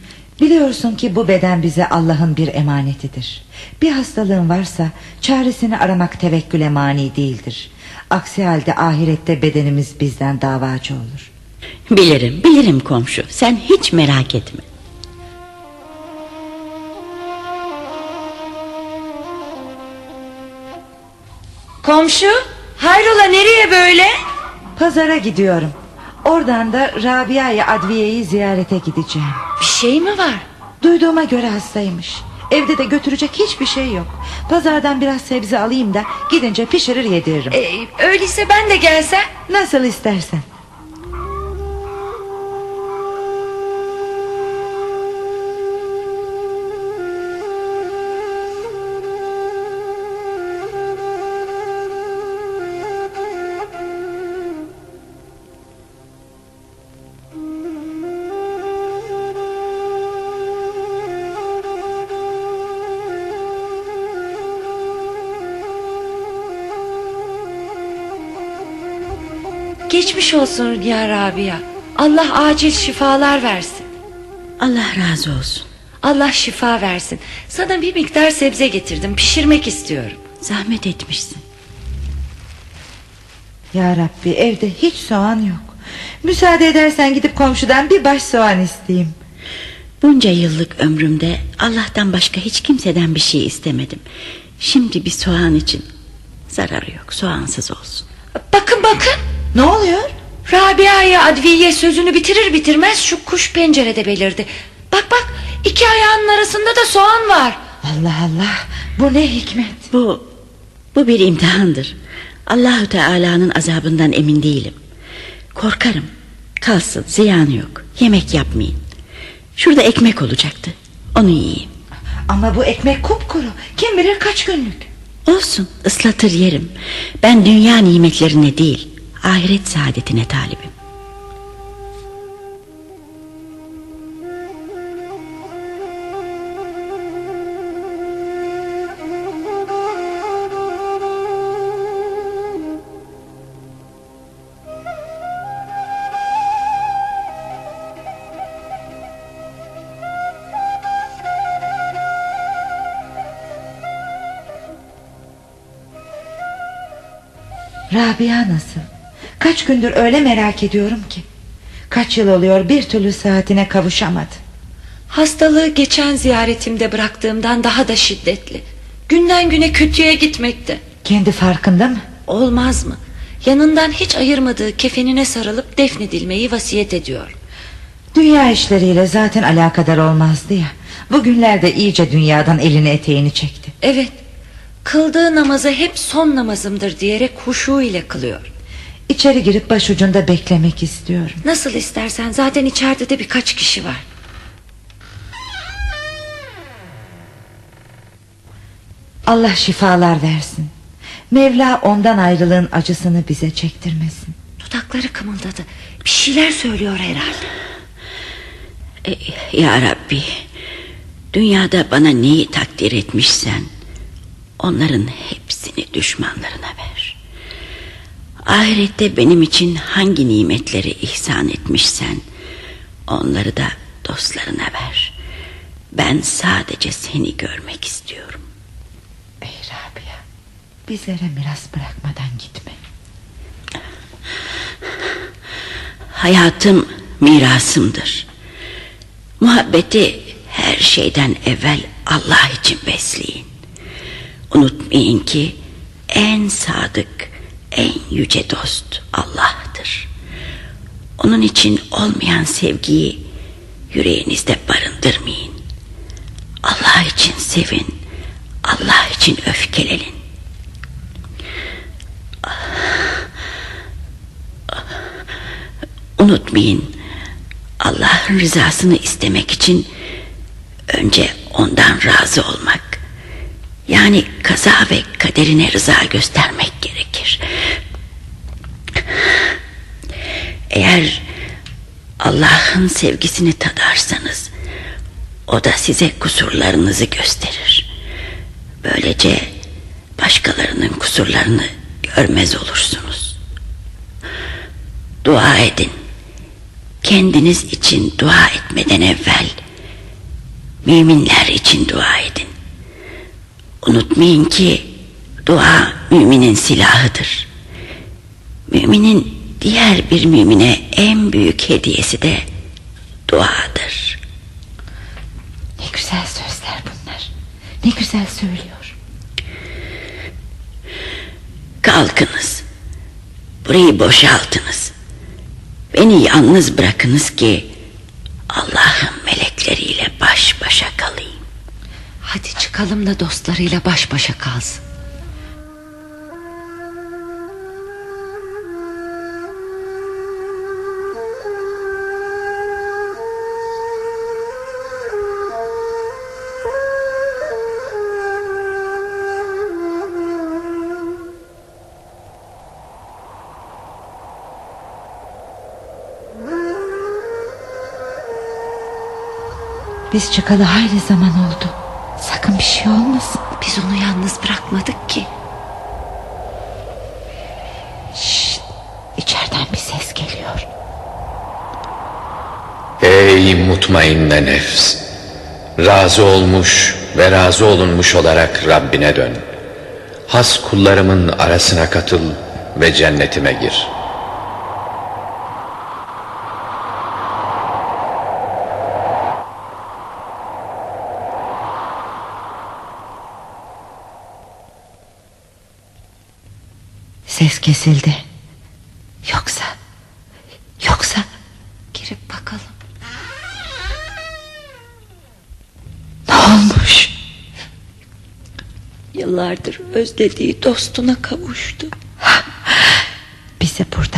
Biliyorsun ki bu beden bize Allah'ın bir emanetidir. Bir hastalığın varsa çaresini aramak tevekküle mani değildir. Aksi halde ahirette bedenimiz bizden davacı olur. Bilirim bilirim komşu sen hiç merak etme. Komşu hayrola nereye böyle? Pazara gidiyorum. Oradan da Rabia'yı adviyeyi ziyarete gideceğim. Bir şey mi var? Duyduğuma göre hastaymış. Evde de götürecek hiçbir şey yok. Pazardan biraz sebze alayım da gidince pişirir yediririm. Ee, öyleyse ben de gelsem. Nasıl istersen. Geçmiş olsun ya Rabia. Allah acil şifalar versin. Allah razı olsun. Allah şifa versin. Sana bir miktar sebze getirdim. Pişirmek istiyorum. Zahmet etmişsin. Ya Rabbi evde hiç soğan yok. Müsaade edersen gidip komşudan bir baş soğan isteyeyim. Bunca yıllık ömrümde Allah'tan başka hiç kimseden bir şey istemedim. Şimdi bir soğan için zararı yok soğansız olsun. Bakın bakın. Ne oluyor? Rabia'ya adviye sözünü bitirir bitirmez şu kuş pencerede belirdi. Bak bak iki ayağının arasında da soğan var. Allah Allah bu ne hikmet. Bu bu bir imtihandır. Allahu Teala'nın azabından emin değilim. Korkarım. Kalsın ziyanı yok. Yemek yapmayın. Şurada ekmek olacaktı. Onu yiyeyim. Ama bu ekmek kupkuru. Kim bilir kaç günlük. Olsun ıslatır yerim. Ben dünya nimetlerine değil ahiret saadetine talibim. Rabia nasıl? Kaç gündür öyle merak ediyorum ki. Kaç yıl oluyor bir türlü saatine kavuşamadı. Hastalığı geçen ziyaretimde bıraktığımdan daha da şiddetli. Günden güne kötüye gitmekte. Kendi farkında mı? Olmaz mı? Yanından hiç ayırmadığı kefenine sarılıp defnedilmeyi vasiyet ediyor. Dünya işleriyle zaten alakadar olmazdı ya. Bugünlerde iyice dünyadan elini eteğini çekti. Evet. Kıldığı namazı hep son namazımdır diyerek huşu ile kılıyor. İçeri girip başucunda beklemek istiyorum. Nasıl istersen zaten içeride de birkaç kişi var. Allah şifalar versin. Mevla ondan ayrılığın acısını bize çektirmesin. Dudakları kımıldadı. Bir şeyler söylüyor herhalde. E, ya Rabbi Dünyada bana neyi takdir etmişsen Onların hepsini düşmanlarına ver Ahirette benim için hangi nimetleri ihsan etmişsen Onları da dostlarına ver Ben sadece seni görmek istiyorum Ey Rabia Bizlere miras bırakmadan gitme Hayatım mirasımdır. Muhabbeti her şeyden evvel Allah için besleyin. Unutmayın ki en sadık, en yüce dost Allah'tır. Onun için olmayan sevgiyi yüreğinizde barındırmayın. Allah için sevin, Allah için öfkelenin. Unutmayın, Allah'ın rızasını istemek için önce ondan razı olmak, yani kaza ve kaderine rıza göstermek gerekir. Eğer Allah'ın sevgisini tadarsanız o da size kusurlarınızı gösterir. Böylece başkalarının kusurlarını görmez olursunuz. Dua edin. Kendiniz için dua etmeden evvel müminler için dua edin. Unutmayın ki dua müminin silahıdır. Müminin diğer bir mümine en büyük hediyesi de duadır. Ne güzel sözler bunlar. Ne güzel söylüyor. Kalkınız. Burayı boşaltınız. Beni yalnız bırakınız ki Allah'ın melekleriyle baş başa kalayım. Hadi çıkalım da dostlarıyla baş başa kalsın. Biz çıkalı hayli zaman oldu. Sakın bir şey olmasın. Biz onu yalnız bırakmadık ki. Şşt, içeriden bir ses geliyor. Ey mutmainne nefs! Razı olmuş ve razı olunmuş olarak Rabbine dön. Has kullarımın arasına katıl ve cennetime gir. Ses kesildi. Yoksa, yoksa Girip bakalım. ne olmuş? Yıllardır özlediği dostuna kavuştu. Bizi burada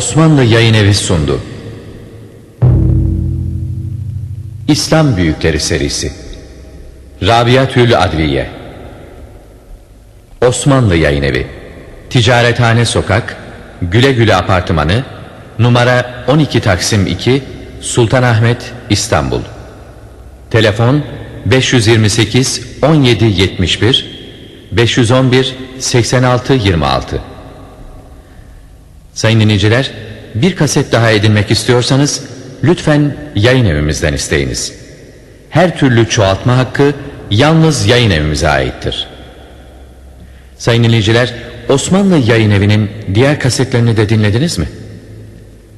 Osmanlı Yayın Evi sundu. İslam Büyükleri serisi. Rabiatül Adliye. Osmanlı Yayın Evi. Ticarethane Sokak Güle Güle Apartmanı Numara 12 Taksim 2 Sultanahmet İstanbul. Telefon 528 17 71 511 86 26 Sayın dinleyiciler, bir kaset daha edinmek istiyorsanız lütfen yayın evimizden isteyiniz. Her türlü çoğaltma hakkı yalnız yayın evimize aittir. Sayın dinleyiciler, Osmanlı Yayın Evi'nin diğer kasetlerini de dinlediniz mi?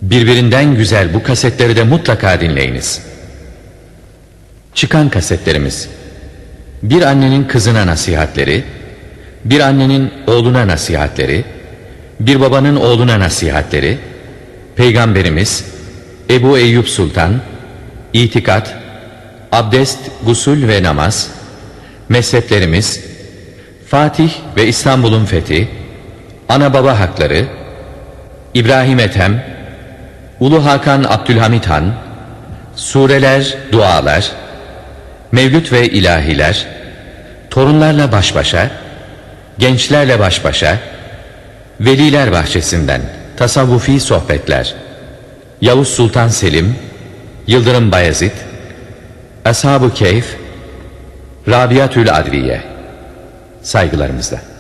Birbirinden güzel bu kasetleri de mutlaka dinleyiniz. Çıkan kasetlerimiz Bir annenin kızına nasihatleri Bir annenin oğluna nasihatleri bir babanın oğluna nasihatleri, Peygamberimiz, Ebu Eyyub Sultan, itikat, abdest, gusül ve namaz, mezheplerimiz, Fatih ve İstanbul'un fethi, ana baba hakları, İbrahim Ethem, Ulu Hakan Abdülhamit Han, sureler, dualar, mevlüt ve ilahiler, torunlarla baş başa, gençlerle baş başa, veliler bahçesinden tasavvufi sohbetler, Yavuz Sultan Selim, Yıldırım Bayezid, Ashab-ı Keyf, Rabiatül Adviye, saygılarımızla.